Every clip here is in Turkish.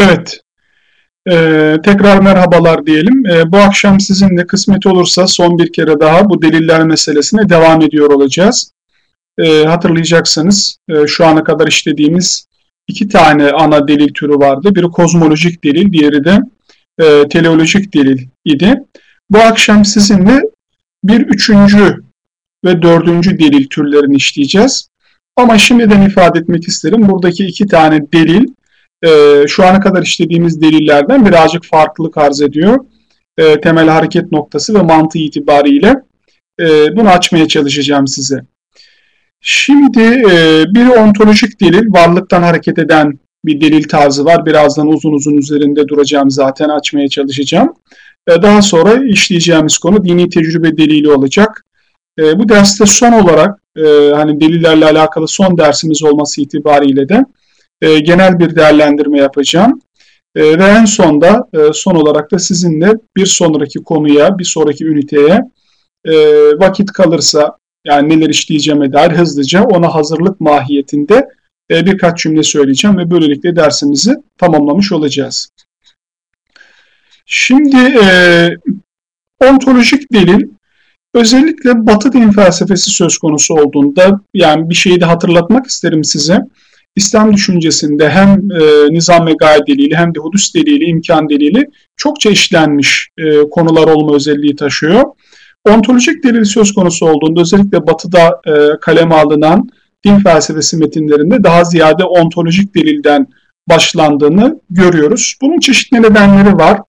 Evet, ee, tekrar merhabalar diyelim. Ee, bu akşam sizinle kısmet olursa son bir kere daha bu deliller meselesine devam ediyor olacağız. Ee, hatırlayacaksınız e, şu ana kadar işlediğimiz iki tane ana delil türü vardı. Biri kozmolojik delil, diğeri de e, teleolojik delil idi. Bu akşam sizinle bir üçüncü ve dördüncü delil türlerini işleyeceğiz. Ama şimdiden ifade etmek isterim. Buradaki iki tane delil e, şu ana kadar işlediğimiz delillerden birazcık farklılık arz ediyor. E, temel hareket noktası ve mantığı itibariyle e, bunu açmaya çalışacağım size. Şimdi e, bir ontolojik delil, varlıktan hareket eden bir delil tarzı var. Birazdan uzun uzun üzerinde duracağım zaten açmaya çalışacağım. E, daha sonra işleyeceğimiz konu dini tecrübe delili olacak. E, bu derste son olarak e, hani delillerle alakalı son dersimiz olması itibariyle de e, genel bir değerlendirme yapacağım. E, ve en sonda e, son olarak da sizinle bir sonraki konuya, bir sonraki üniteye e, vakit kalırsa yani neler işleyeceğime dair hızlıca ona hazırlık mahiyetinde e, birkaç cümle söyleyeceğim ve böylelikle dersimizi tamamlamış olacağız. Şimdi e, ontolojik delil özellikle Batı din felsefesi söz konusu olduğunda yani bir şeyi de hatırlatmak isterim size. İslam düşüncesinde hem e, nizam ve gaye delili hem de hudus delili, imkan delili çokça işlenmiş e, konular olma özelliği taşıyor. Ontolojik delil söz konusu olduğunda özellikle batıda e, kaleme alınan din felsefesi metinlerinde daha ziyade ontolojik delilden başlandığını görüyoruz. Bunun çeşitli nedenleri var.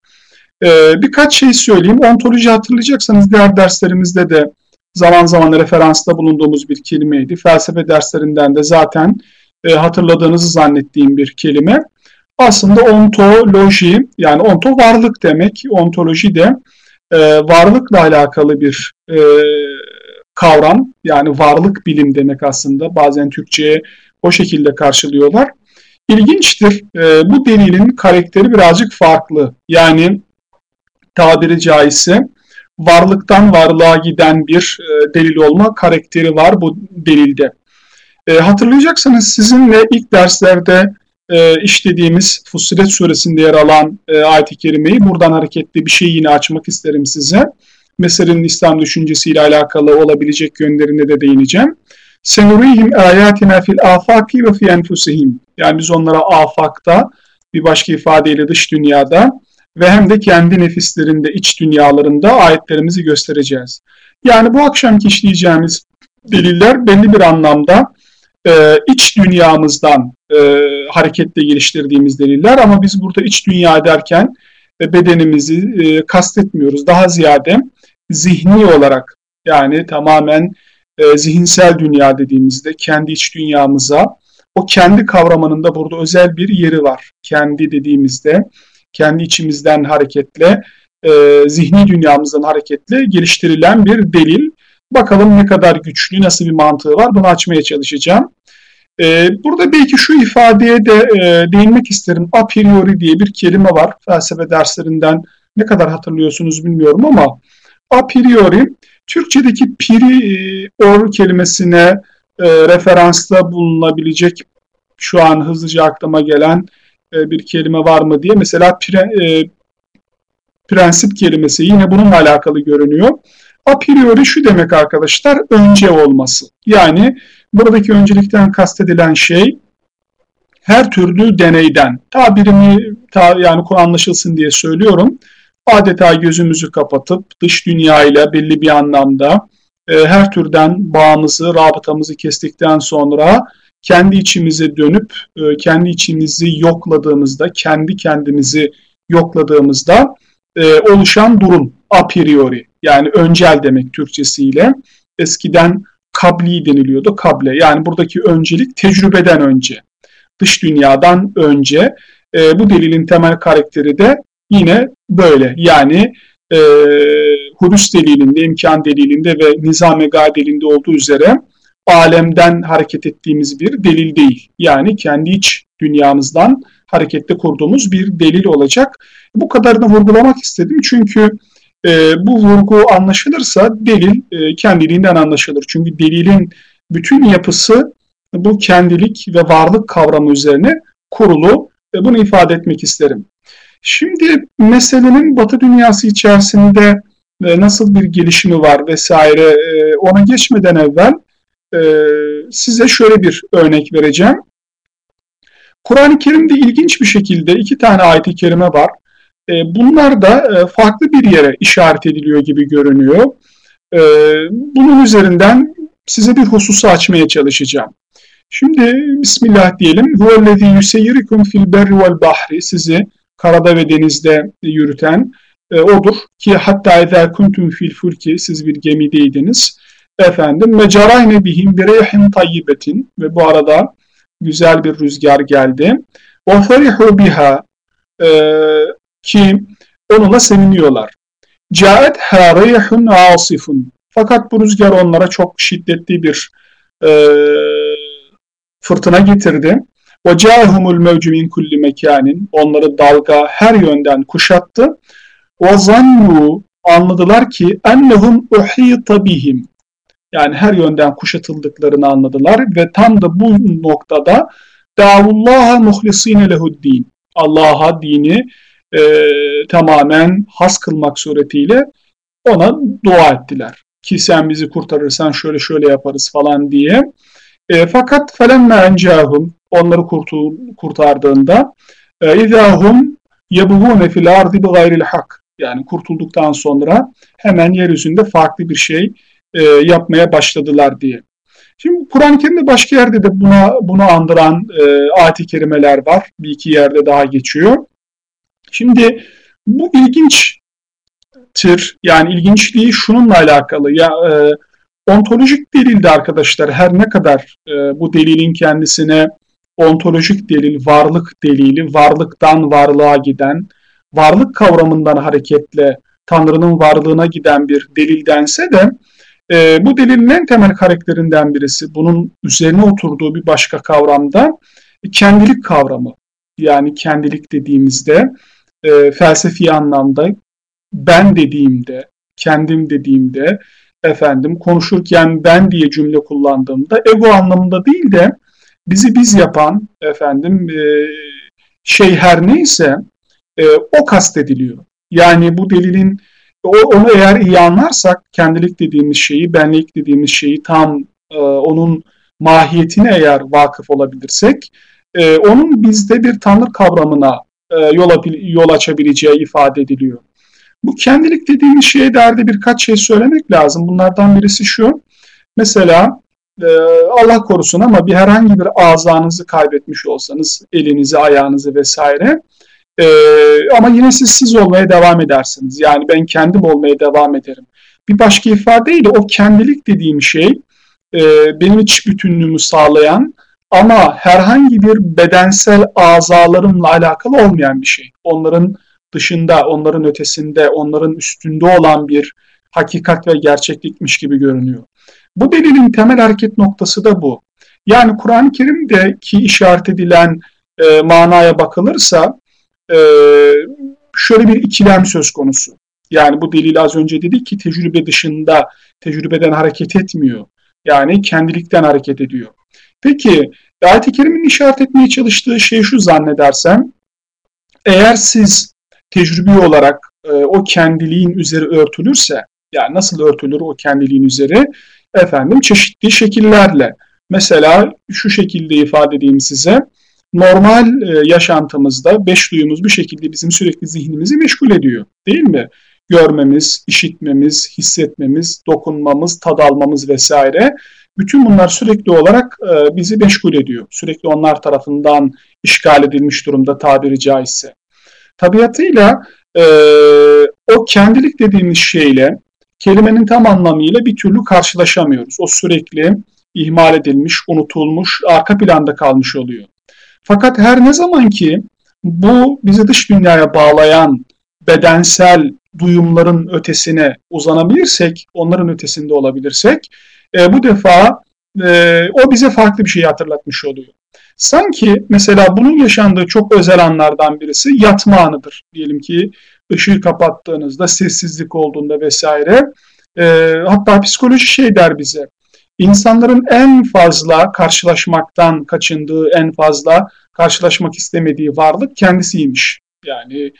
E, birkaç şey söyleyeyim. Ontoloji hatırlayacaksanız diğer derslerimizde de zaman zaman referansta bulunduğumuz bir kelimeydi. Felsefe derslerinden de zaten e, hatırladığınızı zannettiğim bir kelime. Aslında ontoloji yani onto varlık demek, ontoloji de e, varlıkla alakalı bir e, kavram yani varlık bilim demek aslında bazen Türkçe'ye o şekilde karşılıyorlar. İlginçtir e, bu delilin karakteri birazcık farklı yani tabiri caizse varlıktan varlığa giden bir e, delil olma karakteri var bu delilde. E, hatırlayacaksanız sizinle ilk derslerde e, işlediğimiz Fussilet suresinde yer alan e, ayet-i kerimeyi buradan hareketli bir şey yine açmak isterim size. Meselenin İslam düşüncesiyle alakalı olabilecek yönlerine de değineceğim. Senurihim ayatina fil afaki ve fi enfusihim. Yani biz onlara afakta bir başka ifadeyle dış dünyada ve hem de kendi nefislerinde, iç dünyalarında ayetlerimizi göstereceğiz. Yani bu akşamki işleyeceğimiz deliller belli bir anlamda e, iç dünyamızdan e, hareketle geliştirdiğimiz deliller ama biz burada iç dünya derken e, bedenimizi e, kastetmiyoruz. Daha ziyade zihni olarak yani tamamen e, zihinsel dünya dediğimizde kendi iç dünyamıza o kendi kavramının da burada özel bir yeri var. Kendi dediğimizde kendi içimizden hareketle e, zihni dünyamızdan hareketle geliştirilen bir delil. Bakalım ne kadar güçlü, nasıl bir mantığı var bunu açmaya çalışacağım. Ee, burada belki şu ifadeye de e, değinmek isterim. A priori diye bir kelime var. Felsefe derslerinden ne kadar hatırlıyorsunuz bilmiyorum ama a priori Türkçedeki prior kelimesine e, bulunabilecek şu an hızlıca aklıma gelen e, bir kelime var mı diye. Mesela pre, e, prensip kelimesi yine bununla alakalı görünüyor. A priori şu demek arkadaşlar önce olması. Yani buradaki öncelikten kastedilen şey her türlü deneyden tabirimi ta, yani anlaşılsın diye söylüyorum. Adeta gözümüzü kapatıp dış dünya ile belli bir anlamda e, her türden bağımızı, rabıtamızı kestikten sonra kendi içimize dönüp e, kendi içimizi yokladığımızda, kendi kendimizi yokladığımızda e, oluşan durum a priori yani öncel demek Türkçesiyle. Eskiden kabli deniliyordu. Kable yani buradaki öncelik tecrübeden önce. Dış dünyadan önce. E, bu delilin temel karakteri de yine böyle. Yani e, hudus delilinde, imkan delilinde ve nizam-ı delilinde olduğu üzere alemden hareket ettiğimiz bir delil değil. Yani kendi iç dünyamızdan harekette kurduğumuz bir delil olacak. Bu kadarını vurgulamak istedim çünkü e, bu vurgu anlaşılırsa delil e, kendiliğinden anlaşılır. Çünkü delilin bütün yapısı bu kendilik ve varlık kavramı üzerine kurulu. e, bunu ifade etmek isterim. Şimdi meselenin Batı dünyası içerisinde e, nasıl bir gelişimi var vesaire e, ona geçmeden evvel e, size şöyle bir örnek vereceğim. Kur'an-ı Kerim'de ilginç bir şekilde iki tane ayet-i kerime var. E, bunlar da e, farklı bir yere işaret ediliyor gibi görünüyor. E, bunun üzerinden size bir hususu açmaya çalışacağım. Şimdi Bismillah diyelim. Huvellezî yuseyyirikum fil berri vel bahri. Sizi karada ve denizde yürüten odur ki hatta ezer kuntum fil fulki siz bir gemideydiniz. Efendim mecarayne bihim bireyhin tayyibetin ve bu arada güzel bir rüzgar geldi. Ve ferihu biha ki onunla seviniyorlar. Caet ha reyhun asifun. Fakat bu rüzgar onlara çok şiddetli bir e, fırtına getirdi. Ve cahumul mevcu min kulli mekanin. Onları dalga her yönden kuşattı. Ve zannu anladılar ki ennehum uhita bihim. Yani her yönden kuşatıldıklarını anladılar ve tam da bu noktada Davullaha muhlisine lehuddin. Allah'a dini e, tamamen has kılmak suretiyle ona dua ettiler. Ki sen bizi kurtarırsan şöyle şöyle yaparız falan diye. E, fakat felemme encahum onları kurtardığında izahum yebğune fil ardi bi gayril hak yani kurtulduktan sonra hemen yeryüzünde farklı bir şey e, yapmaya başladılar diye. Şimdi Kur'an-ı Kerim'de başka yerde de buna bunu andıran e, ayet-i kerimeler var. Bir iki yerde daha geçiyor. Şimdi bu ilginçtir. Yani ilginçliği şununla alakalı. Ya e, ontolojik delilde arkadaşlar her ne kadar e, bu delilin kendisine ontolojik delil, varlık delili, varlıktan varlığa giden, varlık kavramından hareketle Tanrı'nın varlığına giden bir delil dense de e, bu delilin en temel karakterinden birisi, bunun üzerine oturduğu bir başka kavramda kendilik kavramı. Yani kendilik dediğimizde e, felsefi anlamda ben dediğimde, kendim dediğimde, efendim konuşurken ben diye cümle kullandığımda ego anlamında değil de bizi biz yapan efendim e, şey her neyse e, o kastediliyor. Yani bu delilin onu eğer iyi anlarsak kendilik dediğimiz şeyi, benlik dediğimiz şeyi tam e, onun mahiyetine eğer vakıf olabilirsek e, onun bizde bir tanrı kavramına yol, yol açabileceği ifade ediliyor. Bu kendilik dediğimiz şeye dair birkaç şey söylemek lazım. Bunlardan birisi şu. Mesela e, Allah korusun ama bir herhangi bir azanızı kaybetmiş olsanız, elinizi, ayağınızı vesaire e, ama yine siz siz olmaya devam edersiniz. Yani ben kendim olmaya devam ederim. Bir başka ifadeyle o kendilik dediğim şey e, benim iç bütünlüğümü sağlayan ama herhangi bir bedensel azalarımla alakalı olmayan bir şey. Onların dışında, onların ötesinde, onların üstünde olan bir hakikat ve gerçeklikmiş gibi görünüyor. Bu delilin temel hareket noktası da bu. Yani Kur'an-ı Kerim'deki işaret edilen e, manaya bakılırsa e, şöyle bir ikilem söz konusu. Yani bu delil az önce dedik ki tecrübe dışında, tecrübeden hareket etmiyor. Yani kendilikten hareket ediyor. Peki ayet-i kerimin işaret etmeye çalıştığı şey şu zannedersem, eğer siz tecrübi olarak e, o kendiliğin üzeri örtülürse, yani nasıl örtülür o kendiliğin üzeri? Efendim çeşitli şekillerle. Mesela şu şekilde ifade edeyim size. Normal e, yaşantımızda beş duyumuz bir şekilde bizim sürekli zihnimizi meşgul ediyor. Değil mi? Görmemiz, işitmemiz, hissetmemiz, dokunmamız, tad almamız vesaire. Bütün bunlar sürekli olarak e, bizi meşgul ediyor. Sürekli onlar tarafından işgal edilmiş durumda tabiri caizse. Tabiatıyla e, o kendilik dediğimiz şeyle kelimenin tam anlamıyla bir türlü karşılaşamıyoruz. O sürekli ihmal edilmiş, unutulmuş, arka planda kalmış oluyor. Fakat her ne zaman ki bu bizi dış dünyaya bağlayan bedensel duyumların ötesine uzanabilirsek, onların ötesinde olabilirsek, e, bu defa e, o bize farklı bir şey hatırlatmış oluyor. Sanki mesela bunun yaşandığı çok özel anlardan birisi yatma anıdır. Diyelim ki ışığı kapattığınızda, sessizlik olduğunda vesaire. E, hatta psikoloji şey der bize. İnsanların en fazla karşılaşmaktan kaçındığı, en fazla karşılaşmak istemediği varlık kendisiymiş. Yani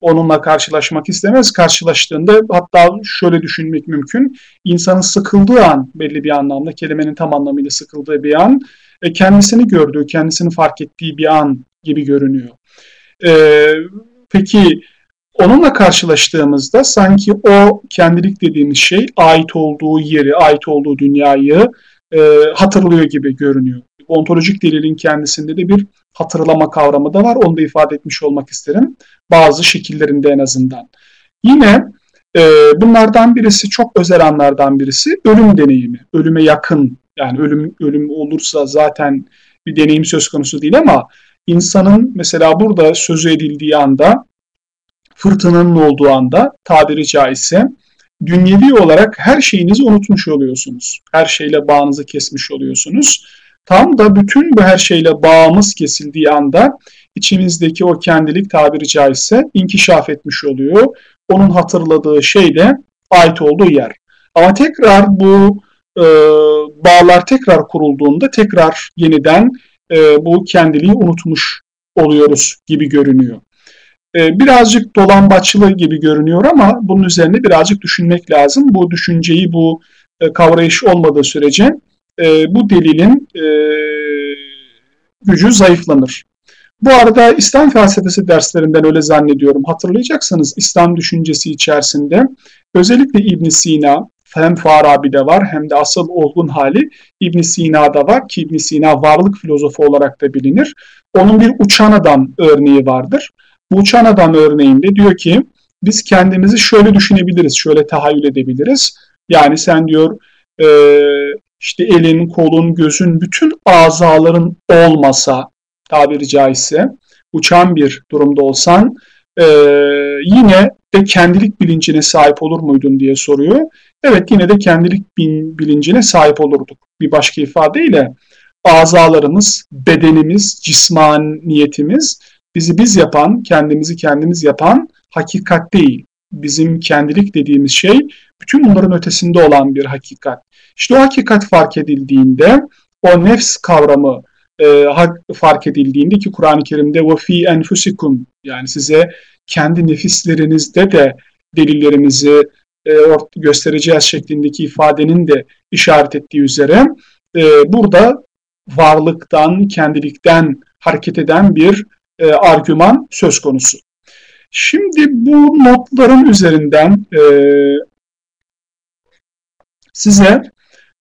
onunla karşılaşmak istemez. Karşılaştığında hatta şöyle düşünmek mümkün. İnsanın sıkıldığı an belli bir anlamda kelimenin tam anlamıyla sıkıldığı bir an e, kendisini gördüğü, kendisini fark ettiği bir an gibi görünüyor. E, peki onunla karşılaştığımızda sanki o kendilik dediğimiz şey ait olduğu yeri, ait olduğu dünyayı e, hatırlıyor gibi görünüyor. Ontolojik delilin kendisinde de bir hatırlama kavramı da var. Onu da ifade etmiş olmak isterim. Bazı şekillerinde en azından. Yine e, bunlardan birisi çok özel anlardan birisi ölüm deneyimi. Ölüme yakın yani ölüm ölüm olursa zaten bir deneyim söz konusu değil ama insanın mesela burada sözü edildiği anda fırtınanın olduğu anda tabiri caizse dünyevi olarak her şeyinizi unutmuş oluyorsunuz. Her şeyle bağınızı kesmiş oluyorsunuz. Tam da bütün bu her şeyle bağımız kesildiği anda içimizdeki o kendilik tabiri caizse inkişaf etmiş oluyor. Onun hatırladığı şey de ait olduğu yer. Ama tekrar bu e, bağlar tekrar kurulduğunda tekrar yeniden e, bu kendiliği unutmuş oluyoruz gibi görünüyor. E, birazcık dolambaçlı gibi görünüyor ama bunun üzerine birazcık düşünmek lazım. Bu düşünceyi, bu e, kavrayış olmadığı sürece e, bu delilin e, gücü zayıflanır. Bu arada İslam felsefesi derslerinden öyle zannediyorum. Hatırlayacaksınız İslam düşüncesi içerisinde özellikle İbn Sina hem Farabi'de var hem de asıl olgun hali İbn Sina'da var ki İbn Sina varlık filozofu olarak da bilinir. Onun bir uçan adam örneği vardır. Bu uçan adam örneğinde diyor ki biz kendimizi şöyle düşünebiliriz, şöyle tahayyül edebiliriz. Yani sen diyor e, işte elin, kolun, gözün, bütün azaların olmasa tabiri caizse uçan bir durumda olsan e, yine de kendilik bilincine sahip olur muydun diye soruyor. Evet yine de kendilik bilincine sahip olurduk. Bir başka ifadeyle azalarımız, bedenimiz, cismaniyetimiz bizi biz yapan, kendimizi kendimiz yapan hakikat değil. Bizim kendilik dediğimiz şey bütün bunların ötesinde olan bir hakikat. İşte o hakikat fark edildiğinde o nefs kavramı e, fark edildiğinde ki Kur'an-ı Kerim'de ve fi enfusikum yani size kendi nefislerinizde de delillerimizi e, göstereceğiz şeklindeki ifadenin de işaret ettiği üzere e, burada varlıktan, kendilikten hareket eden bir e, argüman söz konusu. Şimdi bu notların üzerinden e, size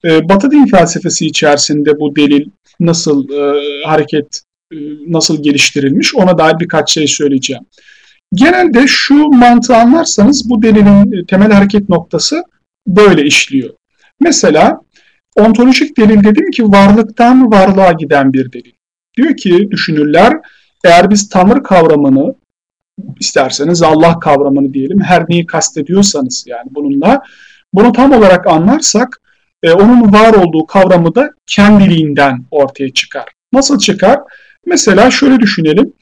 e, Batı din felsefesi içerisinde bu delil nasıl e, hareket e, nasıl geliştirilmiş ona dair birkaç şey söyleyeceğim. Genelde şu mantığı anlarsanız bu delilin temel hareket noktası böyle işliyor. Mesela ontolojik delil dedim ki varlıktan varlığa giden bir delil. Diyor ki düşünürler eğer biz Tanrı kavramını isterseniz Allah kavramını diyelim her neyi kastediyorsanız yani bununla bunu tam olarak anlarsak e, onun var olduğu kavramı da kendiliğinden ortaya çıkar. Nasıl çıkar? Mesela şöyle düşünelim.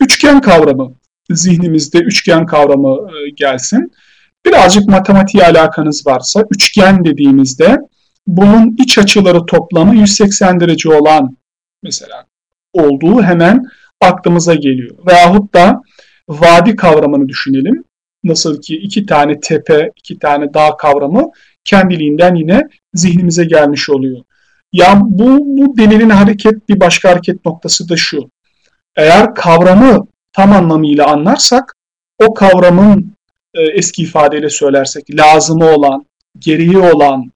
Üçgen kavramı zihnimizde üçgen kavramı e, gelsin. Birazcık matematiğe alakanız varsa üçgen dediğimizde bunun iç açıları toplamı 180 derece olan mesela olduğu hemen aklımıza geliyor. Veyahut da vadi kavramını düşünelim. Nasıl ki iki tane tepe, iki tane dağ kavramı kendiliğinden yine zihnimize gelmiş oluyor. Ya bu, bu delilin hareket bir başka hareket noktası da şu. Eğer kavramı tam anlamıyla anlarsak o kavramın e, eski ifadeyle söylersek lazımı olan, gereği olan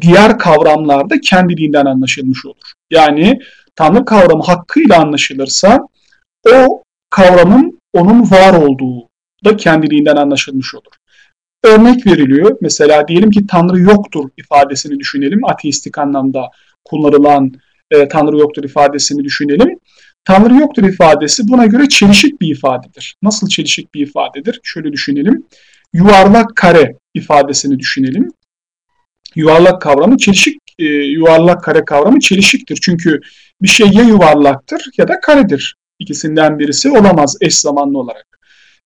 diğer kavramlar da kendiliğinden anlaşılmış olur. Yani Tanrı kavramı hakkıyla anlaşılırsa o kavramın onun var olduğu da kendiliğinden anlaşılmış olur. Örnek veriliyor. Mesela diyelim ki Tanrı yoktur ifadesini düşünelim. Ateistik anlamda kullanılan e, Tanrı yoktur ifadesini düşünelim. Tanrı yoktur ifadesi buna göre çelişik bir ifadedir. Nasıl çelişik bir ifadedir? Şöyle düşünelim. Yuvarlak kare ifadesini düşünelim. Yuvarlak kavramı çelişik, e, yuvarlak kare kavramı çelişiktir. Çünkü bir şey ya yuvarlaktır ya da karedir. İkisinden birisi olamaz eş zamanlı olarak.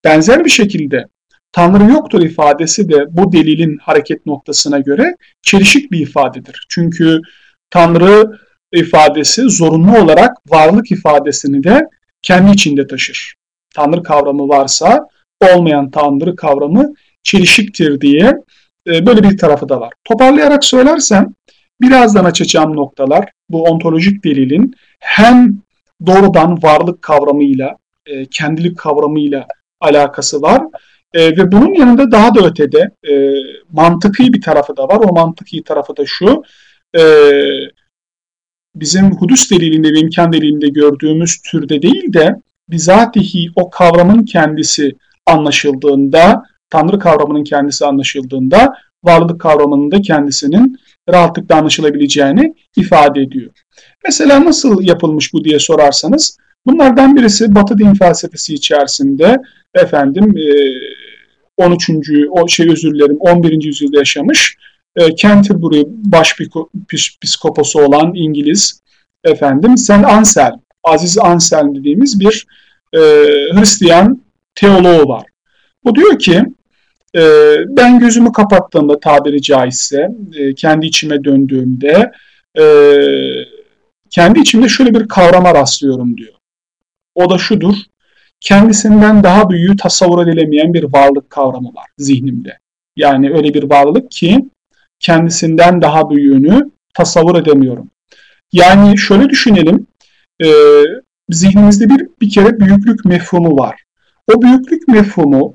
Benzer bir şekilde Tanrı yoktur ifadesi de bu delilin hareket noktasına göre çelişik bir ifadedir. Çünkü Tanrı ifadesi zorunlu olarak varlık ifadesini de kendi içinde taşır. Tanrı kavramı varsa olmayan Tanrı kavramı çelişiktir diye e, böyle bir tarafı da var. Toparlayarak söylersem birazdan açacağım noktalar bu ontolojik delilin hem doğrudan varlık kavramıyla, e, kendilik kavramıyla alakası var. E, ve bunun yanında daha da ötede e, mantıki bir tarafı da var. O mantıki tarafı da şu, e, bizim hudus delilinde ve imkan delilinde gördüğümüz türde değil de bizatihi o kavramın kendisi anlaşıldığında, Tanrı kavramının kendisi anlaşıldığında varlık kavramının da kendisinin rahatlıkla anlaşılabileceğini ifade ediyor. Mesela nasıl yapılmış bu diye sorarsanız bunlardan birisi Batı din felsefesi içerisinde efendim 13. o şey özür dilerim 11. yüzyılda yaşamış Canterbury başpiskoposu olan İngiliz efendim Saint Anselm, Aziz Anselm dediğimiz bir e, Hristiyan teoloğu var. Bu diyor ki e, ben gözümü kapattığımda tabiri caizse e, kendi içime döndüğümde e, kendi içimde şöyle bir kavrama rastlıyorum diyor. O da şudur. Kendisinden daha büyüğü tasavvur edilemeyen bir varlık kavramı var zihnimde. Yani öyle bir varlık ki kendisinden daha büyüğünü tasavvur edemiyorum. Yani şöyle düşünelim. E, zihnimizde bir bir kere büyüklük mefhumu var. O büyüklük mefhumu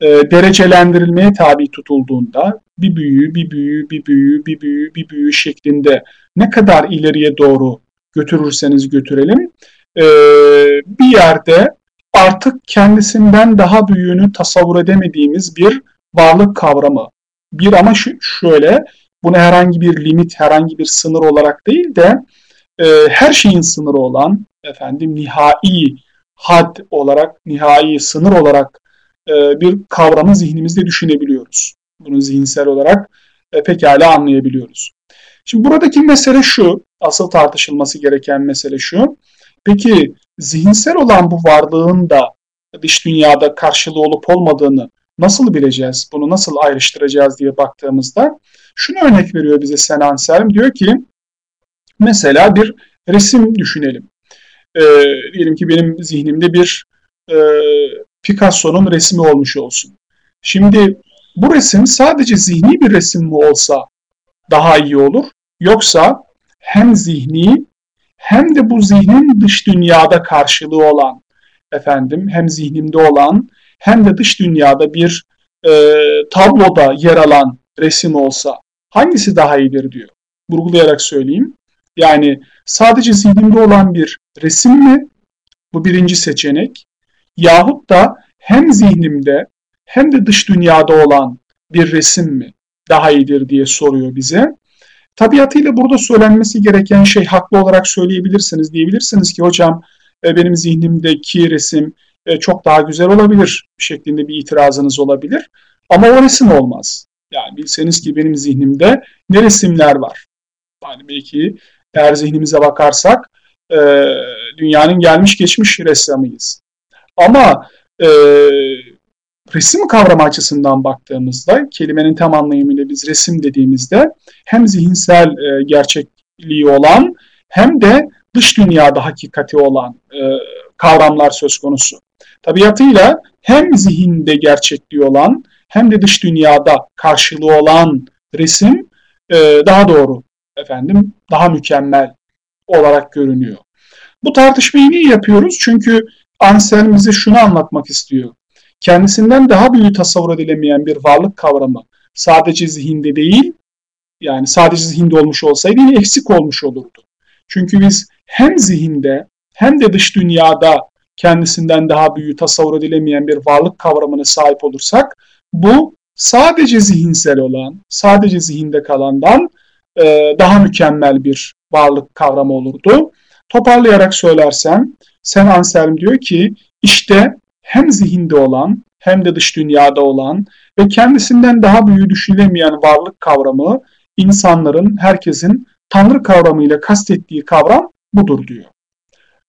e, derecelendirilmeye tabi tutulduğunda bir büyüğü, bir büyüğü, bir büyüğü, bir büyüğü, bir büyüğü şeklinde ne kadar ileriye doğru götürürseniz götürelim e, bir yerde artık kendisinden daha büyüğünü tasavvur edemediğimiz bir varlık kavramı. Bir ama şöyle, bunu herhangi bir limit, herhangi bir sınır olarak değil de e, her şeyin sınırı olan, efendim nihai had olarak, nihai sınır olarak e, bir kavramı zihnimizde düşünebiliyoruz. Bunu zihinsel olarak e, pekala anlayabiliyoruz. Şimdi buradaki mesele şu, asıl tartışılması gereken mesele şu. Peki zihinsel olan bu varlığın da dış dünyada karşılığı olup olmadığını nasıl bileceğiz? Bunu nasıl ayrıştıracağız diye baktığımızda şunu örnek veriyor bize Senan Selim. Diyor ki mesela bir resim düşünelim. Ee, diyelim ki benim zihnimde bir e, Picasso'nun resmi olmuş olsun. Şimdi bu resim sadece zihni bir resim mi olsa daha iyi olur? Yoksa hem zihni hem de bu zihnin dış dünyada karşılığı olan efendim hem zihnimde olan hem de dış dünyada bir e, tabloda yer alan resim olsa hangisi daha iyidir diyor. Vurgulayarak söyleyeyim. Yani sadece zihnimde olan bir resim mi? Bu birinci seçenek. Yahut da hem zihnimde hem de dış dünyada olan bir resim mi daha iyidir diye soruyor bize. Tabiatıyla burada söylenmesi gereken şey haklı olarak söyleyebilirsiniz. Diyebilirsiniz ki hocam e, benim zihnimdeki resim e, çok daha güzel olabilir şeklinde bir itirazınız olabilir. Ama o resim olmaz. Yani bilseniz ki benim zihnimde ne resimler var. Yani belki eğer zihnimize bakarsak e, dünyanın gelmiş geçmiş ressamıyız. Ama e, resim kavramı açısından baktığımızda kelimenin tam anlamıyla biz resim dediğimizde hem zihinsel e, gerçekliği olan hem de dış dünyada hakikati olan e, kavramlar söz konusu. Tabiatıyla hem zihinde gerçekliği olan hem de dış dünyada karşılığı olan resim e, daha doğru efendim daha mükemmel olarak görünüyor. Bu tartışmayı niye yapıyoruz? Çünkü Anselm bize şunu anlatmak istiyor. Kendisinden daha büyük tasavvur edilemeyen bir varlık kavramı sadece zihinde değil, yani sadece zihinde olmuş olsaydı yine eksik olmuş olurdu. Çünkü biz hem zihinde hem de dış dünyada kendisinden daha büyük tasavvur edilemeyen bir varlık kavramına sahip olursak bu sadece zihinsel olan, sadece zihinde kalandan e, daha mükemmel bir varlık kavramı olurdu. Toparlayarak söylersem Sen Anselm diyor ki işte hem zihinde olan hem de dış dünyada olan ve kendisinden daha büyüğü düşünülemeyen varlık kavramı insanların, herkesin Tanrı kavramıyla kastettiği kavram budur diyor.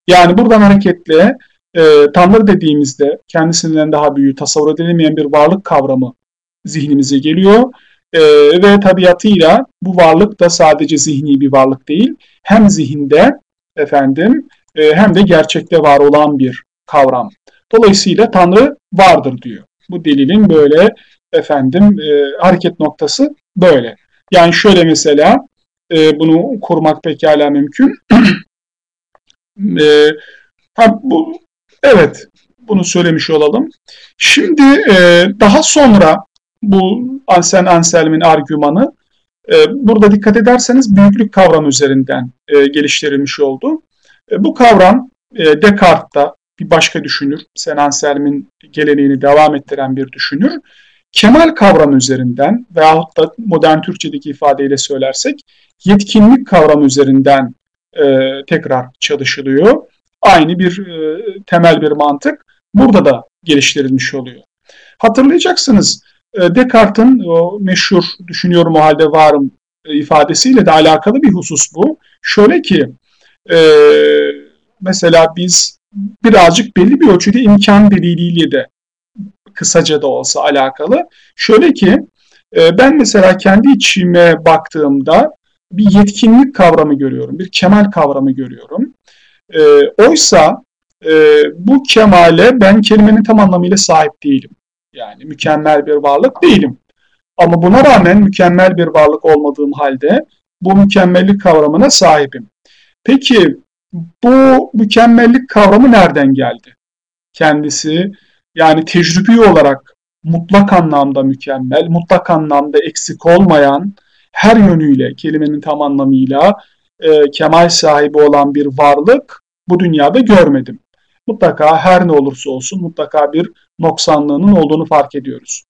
Yani buradan hareketle e, Tanrı dediğimizde kendisinden daha büyüğü tasavvur edilemeyen bir varlık kavramı zihnimize geliyor. e, ve tabiatıyla bu varlık da sadece zihni bir varlık değil. Hem zihinde efendim e, hem de gerçekte var olan bir kavram. Dolayısıyla Tanrı vardır diyor. Bu delilin böyle efendim e, hareket noktası böyle. Yani şöyle mesela e, bunu kurmak pekala mümkün. e, ha, bu evet bunu söylemiş olalım. Şimdi e, daha sonra bu Anselm Anselm'in argümanı e, burada dikkat ederseniz büyüklük kavramı üzerinden e, geliştirilmiş oldu. E, bu kavram e, Descartes'ta bir başka düşünür, Sen Anselm'in geleneğini devam ettiren bir düşünür. Kemal kavramı üzerinden veyahut da modern Türkçedeki ifadeyle söylersek yetkinlik kavramı üzerinden e, tekrar çalışılıyor. Aynı bir e, temel bir mantık burada da geliştirilmiş oluyor. Hatırlayacaksınız e, Descartes'in o meşhur düşünüyorum o halde varım ifadesiyle de alakalı bir husus bu. Şöyle ki e, mesela biz birazcık belli bir ölçüde imkan deliliyle de kısaca da olsa alakalı. Şöyle ki e, ben mesela kendi içime baktığımda bir yetkinlik kavramı görüyorum, bir kemal kavramı görüyorum. E, oysa e, bu kemale ben kelimenin tam anlamıyla sahip değilim. Yani mükemmel bir varlık değilim. Ama buna rağmen mükemmel bir varlık olmadığım halde bu mükemmellik kavramına sahibim. Peki bu mükemmellik kavramı nereden geldi? Kendisi yani tecrübi olarak mutlak anlamda mükemmel, mutlak anlamda eksik olmayan, her yönüyle, kelimenin tam anlamıyla e, kemal sahibi olan bir varlık bu dünyada görmedim. Mutlaka her ne olursa olsun mutlaka bir noksanlığının olduğunu fark ediyoruz.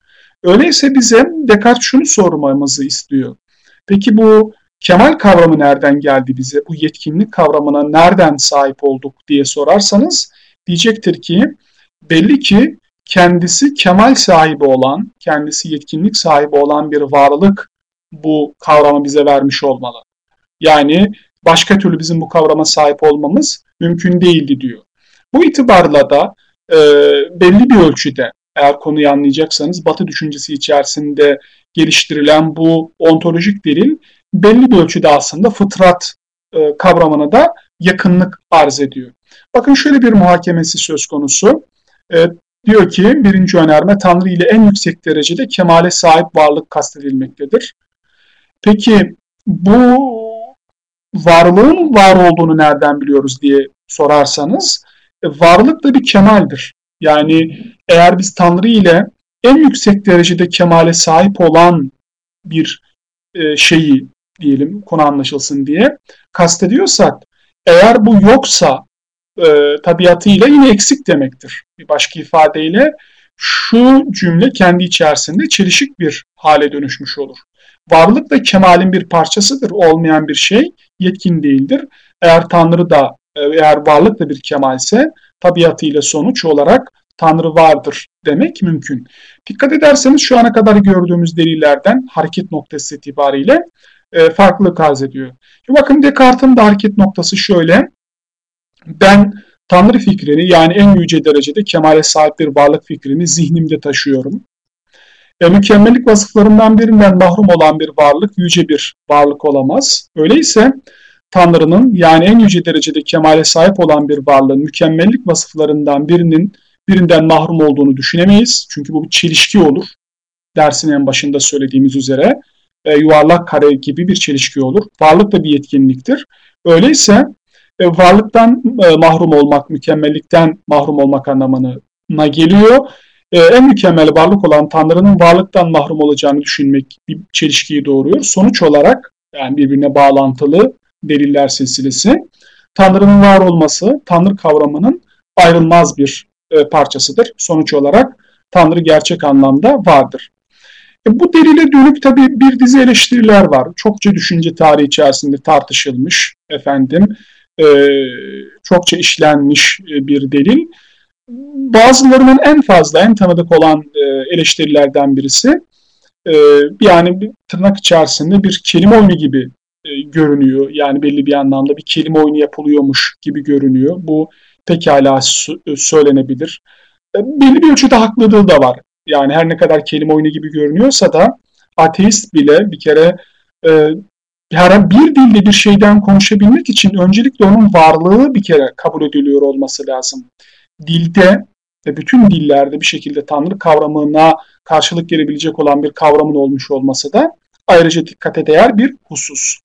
Öyleyse bize Descartes şunu sormamızı istiyor. Peki bu kemal kavramı nereden geldi bize? Bu yetkinlik kavramına nereden sahip olduk diye sorarsanız diyecektir ki belli ki kendisi kemal sahibi olan, kendisi yetkinlik sahibi olan bir varlık bu kavramı bize vermiş olmalı. Yani başka türlü bizim bu kavrama sahip olmamız mümkün değildi diyor. Bu itibarla da e, belli bir ölçüde eğer konuyu anlayacaksanız Batı düşüncesi içerisinde geliştirilen bu ontolojik delil belli bir ölçüde aslında fıtrat e, kavramına da yakınlık arz ediyor. Bakın şöyle bir muhakemesi söz konusu. E, diyor ki birinci önerme Tanrı ile en yüksek derecede kemale sahip varlık kastedilmektedir. Peki bu varlığın var olduğunu nereden biliyoruz diye sorarsanız e, varlık da bir kemaldir. Yani eğer biz Tanrı ile en yüksek derecede kemale sahip olan bir e, şeyi diyelim konu anlaşılsın diye kastediyorsak eğer bu yoksa e, tabiatıyla yine eksik demektir. Bir başka ifadeyle şu cümle kendi içerisinde çelişik bir hale dönüşmüş olur. Varlık da kemalin bir parçasıdır. Olmayan bir şey yetkin değildir. Eğer Tanrı da e, eğer varlık da bir kemalse tabiatıyla sonuç olarak Tanrı vardır demek mümkün. Dikkat ederseniz şu ana kadar gördüğümüz delillerden hareket noktası itibariyle e, farklılık arz ediyor. Şimdi bakın Descartes'in de hareket noktası şöyle. Ben Tanrı fikrini yani en yüce derecede kemale sahip bir varlık fikrini zihnimde taşıyorum. E, mükemmellik vasıflarından birinden mahrum olan bir varlık yüce bir varlık olamaz. Öyleyse Tanrı'nın yani en yüce derecede kemale sahip olan bir varlığın mükemmellik vasıflarından birinin birinden mahrum olduğunu düşünemeyiz. Çünkü bu bir çelişki olur. Dersin en başında söylediğimiz üzere e, yuvarlak kare gibi bir çelişki olur. Varlık da bir yetkinliktir. Öyleyse e, varlıktan e, mahrum olmak, mükemmellikten mahrum olmak anlamına geliyor. E, en mükemmel varlık olan Tanrı'nın varlıktan mahrum olacağını düşünmek bir çelişkiyi doğuruyor. Sonuç olarak yani birbirine bağlantılı deliller silsilesi Tanrı'nın var olması Tanrı kavramının ayrılmaz bir e, parçasıdır. Sonuç olarak Tanrı gerçek anlamda vardır. E, bu delile dönük tabii bir dizi eleştiriler var. Çokça düşünce tarihi içerisinde tartışılmış efendim. E, çokça işlenmiş e, bir delil. Bazılarının en fazla, en tanıdık olan e, eleştirilerden birisi e, yani tırnak içerisinde bir kelime oyunu gibi görünüyor. Yani belli bir anlamda bir kelime oyunu yapılıyormuş gibi görünüyor. Bu pekala söylenebilir. Belli bir ölçüde haklılığı da var. Yani her ne kadar kelime oyunu gibi görünüyorsa da ateist bile bir kere e, her bir dilde bir şeyden konuşabilmek için öncelikle onun varlığı bir kere kabul ediliyor olması lazım. Dilde ve bütün dillerde bir şekilde Tanrı kavramına karşılık gelebilecek olan bir kavramın olmuş olması da ayrıca dikkate değer bir husus.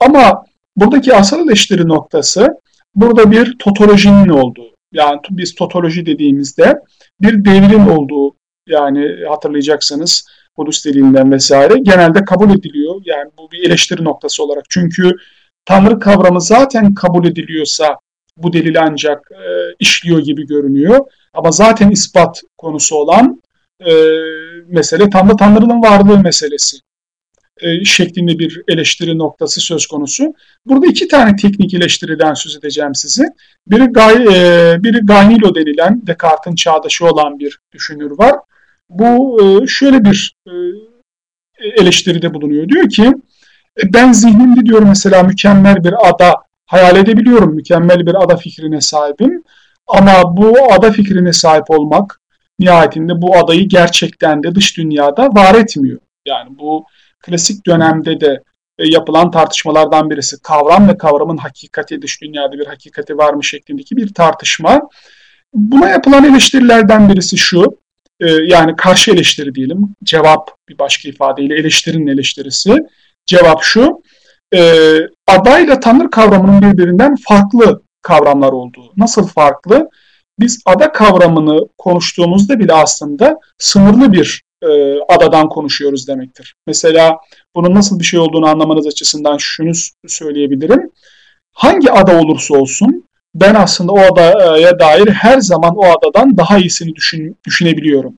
Ama buradaki asıl eleştiri noktası burada bir totolojinin olduğu. Yani biz totoloji dediğimizde bir devrin olduğu yani hatırlayacaksınız Kudüs dilinden vesaire genelde kabul ediliyor. Yani bu bir eleştiri noktası olarak. Çünkü Tanrı kavramı zaten kabul ediliyorsa bu delil ancak e, işliyor gibi görünüyor. Ama zaten ispat konusu olan e, mesele Tanrı Tanrı'nın varlığı meselesi e, şeklinde bir eleştiri noktası söz konusu. Burada iki tane teknik eleştiriden söz edeceğim size. Biri, Gay, e, biri Gahnilo denilen Descartes'in çağdaşı olan bir düşünür var. Bu e, şöyle bir e, eleştiride bulunuyor. Diyor ki e, ben zihnimde diyor mesela mükemmel bir ada hayal edebiliyorum. Mükemmel bir ada fikrine sahibim. Ama bu ada fikrine sahip olmak nihayetinde bu adayı gerçekten de dış dünyada var etmiyor. Yani bu klasik dönemde de yapılan tartışmalardan birisi. Kavram ve kavramın hakikati, dış dünyada bir hakikati var mı şeklindeki bir tartışma. Buna yapılan eleştirilerden birisi şu, e, yani karşı eleştiri diyelim, cevap bir başka ifadeyle eleştirinin eleştirisi. Cevap şu, e, adayla tanrı kavramının birbirinden farklı kavramlar olduğu. Nasıl farklı? Biz ada kavramını konuştuğumuzda bile aslında sınırlı bir e, adadan konuşuyoruz demektir. Mesela bunun nasıl bir şey olduğunu anlamanız açısından şunu söyleyebilirim. Hangi ada olursa olsun ben aslında o adaya dair her zaman o adadan daha iyisini düşün, düşünebiliyorum.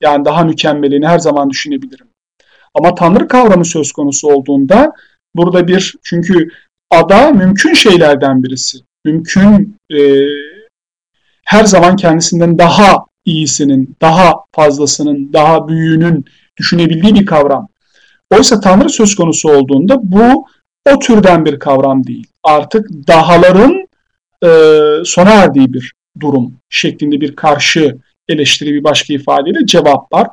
Yani daha mükemmelini her zaman düşünebilirim. Ama Tanrı kavramı söz konusu olduğunda burada bir çünkü ada mümkün şeylerden birisi. Mümkün e, her zaman kendisinden daha iyisinin, daha fazlasının, daha büyüğünün düşünebildiği bir kavram. Oysa Tanrı söz konusu olduğunda bu o türden bir kavram değil. Artık dahaların e, sona erdiği bir durum şeklinde bir karşı eleştiri bir başka ifadeyle cevap var.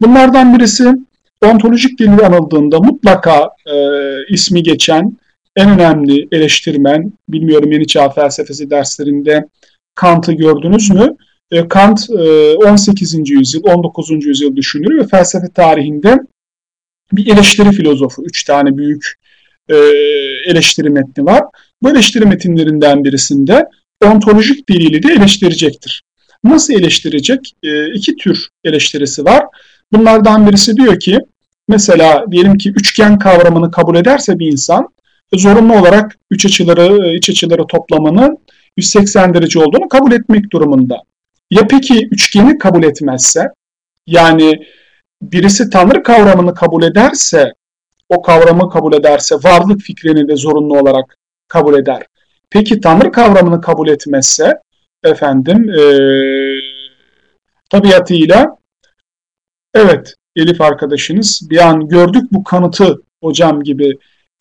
Bunlardan birisi ontolojik dili anıldığında mutlaka e, ismi geçen en önemli eleştirmen, bilmiyorum Yeni Çağ felsefesi derslerinde Kant'ı gördünüz mü? E, Kant 18. E, yüzyıl, 19. yüzyıl düşünür ve felsefe tarihinde bir eleştiri filozofu. Üç tane büyük e, eleştiri metni var. Bu eleştiri metinlerinden birisinde ontolojik diliyle de eleştirecektir. Nasıl eleştirecek? İki tür eleştirisi var. Bunlardan birisi diyor ki, mesela diyelim ki üçgen kavramını kabul ederse bir insan, zorunlu olarak üç açıları, iç açıları toplamının 180 derece olduğunu kabul etmek durumunda. Ya peki üçgeni kabul etmezse, yani birisi Tanrı kavramını kabul ederse, o kavramı kabul ederse varlık fikrini de zorunlu olarak kabul eder. Peki Tanrı kavramını kabul etmezse, efendim, e, tabiatıyla, evet Elif arkadaşınız bir an gördük bu kanıtı hocam gibi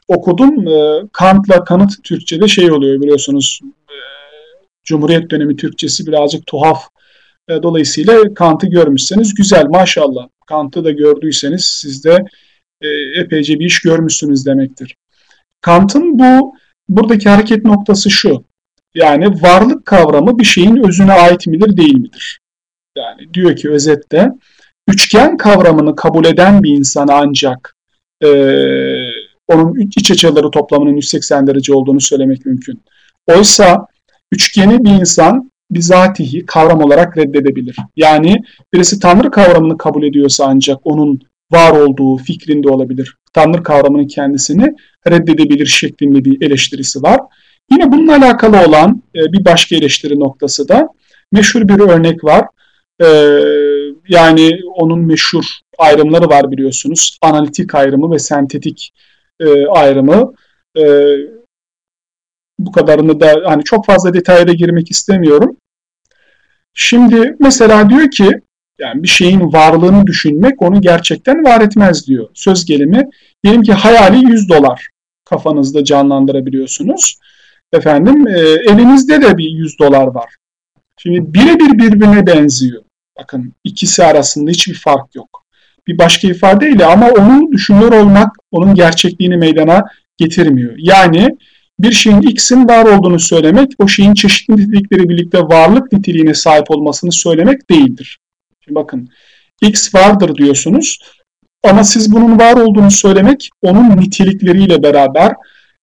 okudum. E, Kant'la kanıt Türkçe'de şey oluyor biliyorsunuz. E, Cumhuriyet dönemi Türkçesi birazcık tuhaf e, dolayısıyla Kant'ı görmüşseniz güzel maşallah. Kant'ı da gördüyseniz siz de e, epeyce bir iş görmüşsünüz demektir. Kant'ın bu buradaki hareket noktası şu. Yani varlık kavramı bir şeyin özüne ait midir değil midir? Yani diyor ki özette üçgen kavramını kabul eden bir insan ancak e, onun iç açıları toplamının 180 derece olduğunu söylemek mümkün. Oysa üçgeni bir insan bizatihi kavram olarak reddedebilir. Yani birisi Tanrı kavramını kabul ediyorsa ancak onun var olduğu fikrinde olabilir. Tanrı kavramının kendisini reddedebilir şeklinde bir eleştirisi var. Yine bununla alakalı olan e, bir başka eleştiri noktası da meşhur bir örnek var. E, yani onun meşhur ayrımları var biliyorsunuz. Analitik ayrımı ve sentetik e, ayrımı bu kadarını da hani çok fazla detaylara girmek istemiyorum. Şimdi mesela diyor ki yani bir şeyin varlığını düşünmek onu gerçekten var etmez diyor. Söz gelimi diyelim ki hayali 100 dolar kafanızda canlandırabiliyorsunuz. Efendim e, elinizde de bir 100 dolar var. Şimdi birebir birbirine benziyor. Bakın ikisi arasında hiçbir fark yok. bir başka ifadeyle ama onu düşünüyor olmak onun gerçekliğini meydana getirmiyor. Yani bir şeyin X'in var olduğunu söylemek, o şeyin çeşitli nitelikleriyle birlikte varlık niteliğine sahip olmasını söylemek değildir. Şimdi bakın, X vardır diyorsunuz ama siz bunun var olduğunu söylemek, onun nitelikleriyle beraber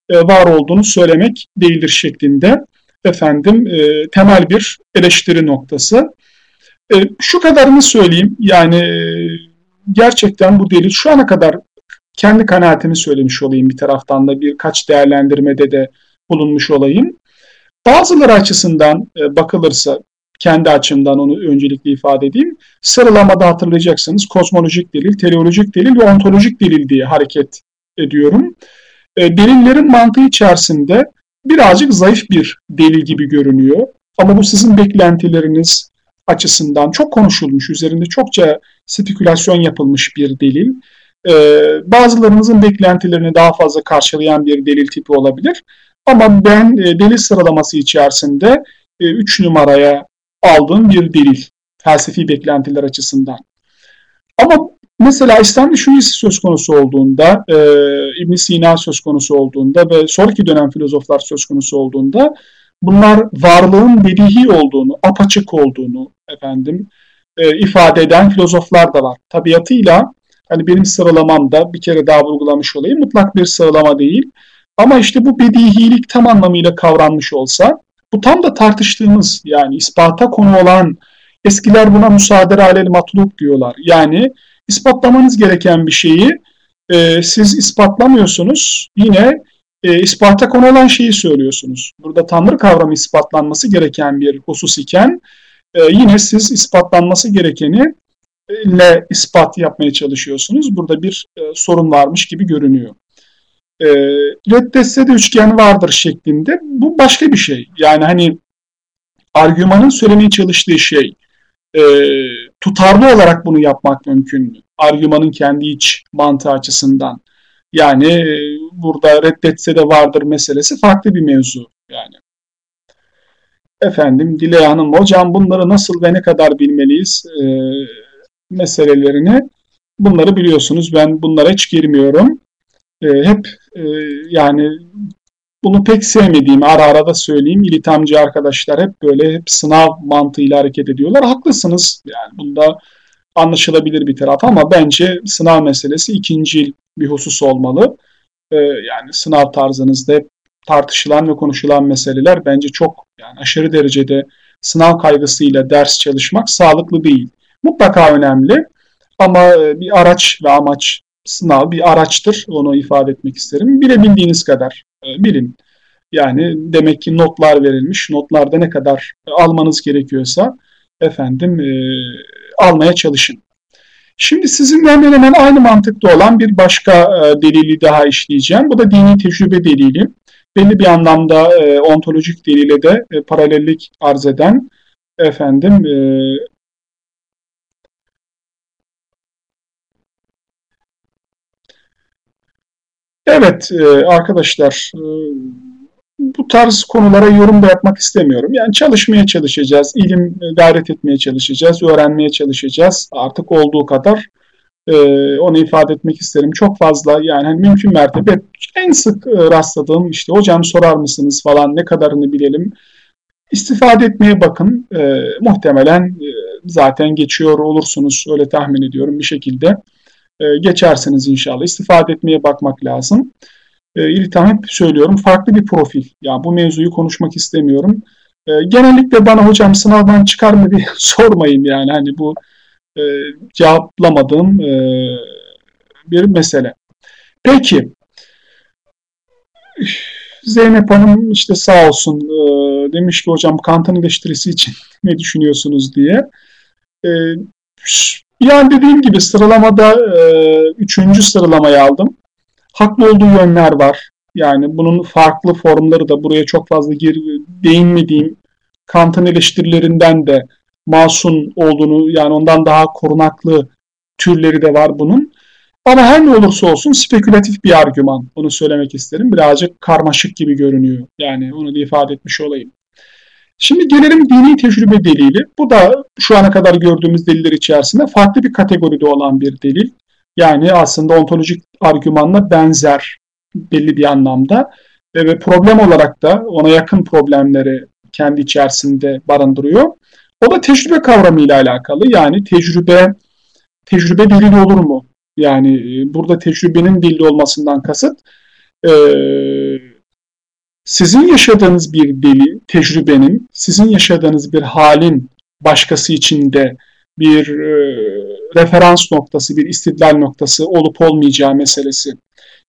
e, var olduğunu söylemek değildir şeklinde efendim e, temel bir eleştiri noktası. E, şu kadarını söyleyeyim, yani gerçekten bu delil şu ana kadar kendi kanaatimi söylemiş olayım bir taraftan da birkaç değerlendirmede de bulunmuş olayım. Bazıları açısından e, bakılırsa kendi açımdan onu öncelikle ifade edeyim. Sıralamada hatırlayacaksınız kozmolojik delil, teleolojik delil ve ontolojik delil diye hareket ediyorum. E, delillerin mantığı içerisinde birazcık zayıf bir delil gibi görünüyor. Ama bu sizin beklentileriniz açısından çok konuşulmuş, üzerinde çokça spekülasyon yapılmış bir delil e, bazılarınızın beklentilerini daha fazla karşılayan bir delil tipi olabilir. Ama ben e, delil sıralaması içerisinde 3 e, numaraya aldığım bir delil felsefi beklentiler açısından. Ama mesela İslam düşüncesi söz konusu olduğunda, e, ibn Sina söz konusu olduğunda ve sonraki dönem filozoflar söz konusu olduğunda bunlar varlığın bedihi olduğunu, apaçık olduğunu efendim e, ifade eden filozoflar da var. Tabiatıyla Hani benim sıralamamda bir kere daha vurgulamış olayım. Mutlak bir sıralama değil. Ama işte bu bedihilik tam anlamıyla kavranmış olsa bu tam da tartıştığımız yani ispata konu olan eskiler buna müsaade alel matluk diyorlar. Yani ispatlamanız gereken bir şeyi e, siz ispatlamıyorsunuz. Yine e, ispata konu olan şeyi söylüyorsunuz. Burada Tanrı kavramı ispatlanması gereken bir husus iken e, yine siz ispatlanması gerekeni ile ispat yapmaya çalışıyorsunuz. Burada bir e, sorun varmış gibi görünüyor. E, reddetse de üçgen vardır şeklinde. Bu başka bir şey. Yani hani argümanın söylemeye çalıştığı şey e, tutarlı olarak bunu yapmak mümkün mü? Argümanın kendi iç mantığı açısından. Yani e, burada reddetse de vardır meselesi farklı bir mevzu. Yani Efendim Dilek Hanım, hocam bunları nasıl ve ne kadar bilmeliyiz? Ee, meselelerini bunları biliyorsunuz. Ben bunlara hiç girmiyorum. E, hep e, yani bunu pek sevmediğim ara ara da söyleyeyim. İlitamcı arkadaşlar hep böyle hep sınav mantığıyla hareket ediyorlar. Haklısınız. Yani bunda anlaşılabilir bir taraf ama bence sınav meselesi ikinci bir husus olmalı. Ee, yani sınav tarzınızda hep tartışılan ve konuşulan meseleler bence çok yani aşırı derecede sınav kaygısıyla ders çalışmak sağlıklı değil mutlaka önemli. Ama e, bir araç ve amaç sınav bir araçtır. Onu ifade etmek isterim. Bilebildiğiniz kadar e, bilin. Yani demek ki notlar verilmiş. Notlarda ne kadar almanız gerekiyorsa efendim e, almaya çalışın. Şimdi sizinle hemen hemen aynı mantıkta olan bir başka e, delili daha işleyeceğim. Bu da dini tecrübe delili. Belli bir anlamda e, ontolojik delile de e, paralellik arz eden efendim e, Evet e, arkadaşlar e, bu tarz konulara yorum da yapmak istemiyorum. Yani çalışmaya çalışacağız, ilim gayret etmeye çalışacağız, öğrenmeye çalışacağız. Artık olduğu kadar e, onu ifade etmek isterim. Çok fazla yani hani mümkün mertebe en sık rastladığım işte hocam sorar mısınız falan ne kadarını bilelim. İstifade etmeye bakın. muhtemelen zaten geçiyor olursunuz öyle tahmin ediyorum bir şekilde. E, geçersiniz inşallah. İstifade etmeye bakmak lazım. E, İltam hep söylüyorum farklı bir profil. Yani bu mevzuyu konuşmak istemiyorum. E, genellikle bana hocam sınavdan çıkar mı diye sormayın yani hani bu e, cevaplamadığım e, bir mesele. Peki Zeynep Hanım işte sağ olsun e, demiş ki hocam Kant'ın eleştirisi için ne düşünüyorsunuz diye. E, yani dediğim gibi sıralamada e, üçüncü sıralamayı aldım. Haklı olduğu yönler var. Yani bunun farklı formları da buraya çok fazla gir, değinmediğim Kant'ın eleştirilerinden de masum olduğunu yani ondan daha korunaklı türleri de var bunun. Ama her ne olursa olsun spekülatif bir argüman. Bunu söylemek isterim. Birazcık karmaşık gibi görünüyor. Yani onu da ifade etmiş olayım. Şimdi gelelim dini tecrübe delili. Bu da şu ana kadar gördüğümüz deliller içerisinde farklı bir kategoride olan bir delil. Yani aslında ontolojik argümanla benzer belli bir anlamda ve problem olarak da ona yakın problemleri kendi içerisinde barındırıyor. O da tecrübe kavramıyla alakalı. Yani tecrübe tecrübe delil olur mu? Yani e, burada tecrübenin delil olmasından kasıt e, sizin yaşadığınız bir deli, tecrübenin, sizin yaşadığınız bir halin başkası için de bir e, referans noktası, bir istidlal noktası olup olmayacağı meselesi.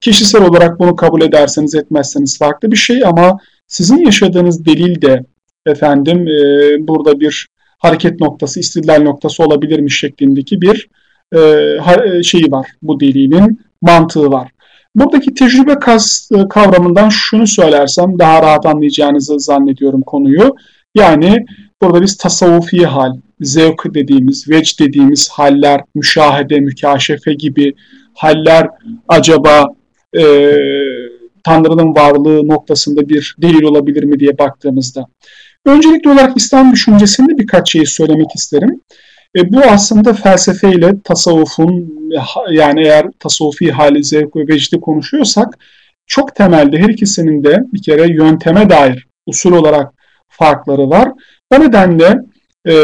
Kişisel olarak bunu kabul ederseniz etmezseniz farklı bir şey ama sizin yaşadığınız delil de efendim e, burada bir hareket noktası, istidlal noktası olabilirmiş şeklindeki bir e, e şeyi var. Bu delilin mantığı var. Buradaki tecrübe e, kavramından şunu söylersem daha rahat anlayacağınızı zannediyorum konuyu. Yani burada biz tasavvufi hal, zevk dediğimiz, veç dediğimiz haller, müşahede, mükaşefe gibi haller acaba e, Tanrı'nın varlığı noktasında bir delil olabilir mi diye baktığımızda. Öncelikli olarak İslam düşüncesinde birkaç şeyi söylemek isterim. E, bu aslında felsefeyle tasavvufun yani eğer tasavvufi hali, zevk ve vecdi konuşuyorsak çok temelde her ikisinin de bir kere yönteme dair usul olarak farkları var. O nedenle e,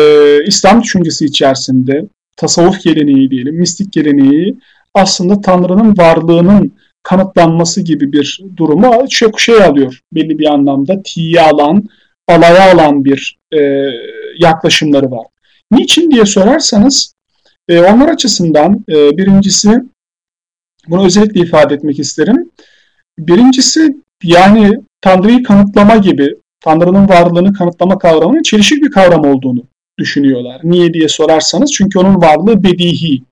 İslam düşüncesi içerisinde tasavvuf geleneği diyelim, mistik geleneği aslında Tanrı'nın varlığının kanıtlanması gibi bir durumu çok şey alıyor. Belli bir anlamda tiye alan, alaya alan bir e, yaklaşımları var. Niçin diye sorarsanız e, onlar açısından e, birincisi bunu özellikle ifade etmek isterim. Birincisi yani Tanrı'yı kanıtlama gibi Tanrı'nın varlığını kanıtlama kavramının çelişik bir kavram olduğunu düşünüyorlar. Niye diye sorarsanız çünkü onun varlığı bedihi.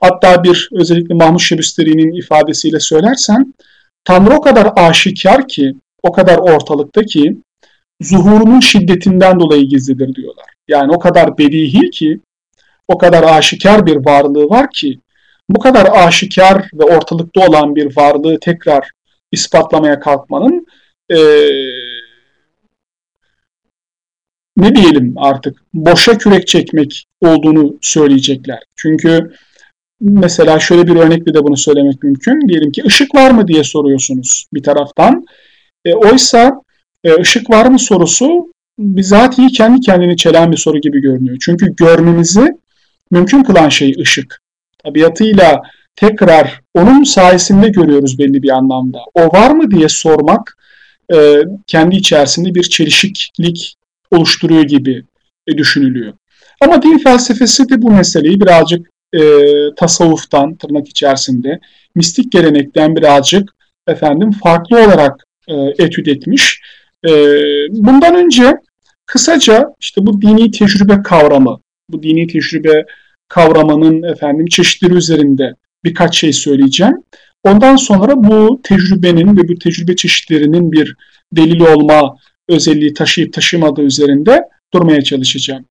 Hatta bir özellikle Mahmut Şebüsteri'nin ifadesiyle söylersem Tanrı o kadar aşikar ki, o kadar ortalıkta ki zuhurunun şiddetinden dolayı gizlidir diyorlar. Yani o kadar bedihi ki, o kadar aşikar bir varlığı var ki, bu kadar aşikar ve ortalıkta olan bir varlığı tekrar ispatlamaya kalkmanın e, ne diyelim artık boşa kürek çekmek olduğunu söyleyecekler. Çünkü mesela şöyle bir örnekle de bunu söylemek mümkün. Diyelim ki ışık var mı diye soruyorsunuz bir taraftan. E, oysa e, ışık var mı sorusu bizatihi kendi kendini çelen bir soru gibi görünüyor. Çünkü görmemizi mümkün kılan şey ışık. Tabiatıyla tekrar onun sayesinde görüyoruz belli bir anlamda. O var mı diye sormak e, kendi içerisinde bir çelişiklik oluşturuyor gibi e, düşünülüyor. Ama din felsefesi de bu meseleyi birazcık e, tasavvuftan tırnak içerisinde mistik gelenekten birazcık efendim farklı olarak e, etüt etmiş ee, bundan önce kısaca işte bu dini tecrübe kavramı, bu dini tecrübe kavramının efendim çeşitleri üzerinde birkaç şey söyleyeceğim. Ondan sonra bu tecrübenin ve bu tecrübe çeşitlerinin bir delil olma özelliği taşıyıp taşımadığı üzerinde durmaya çalışacağım.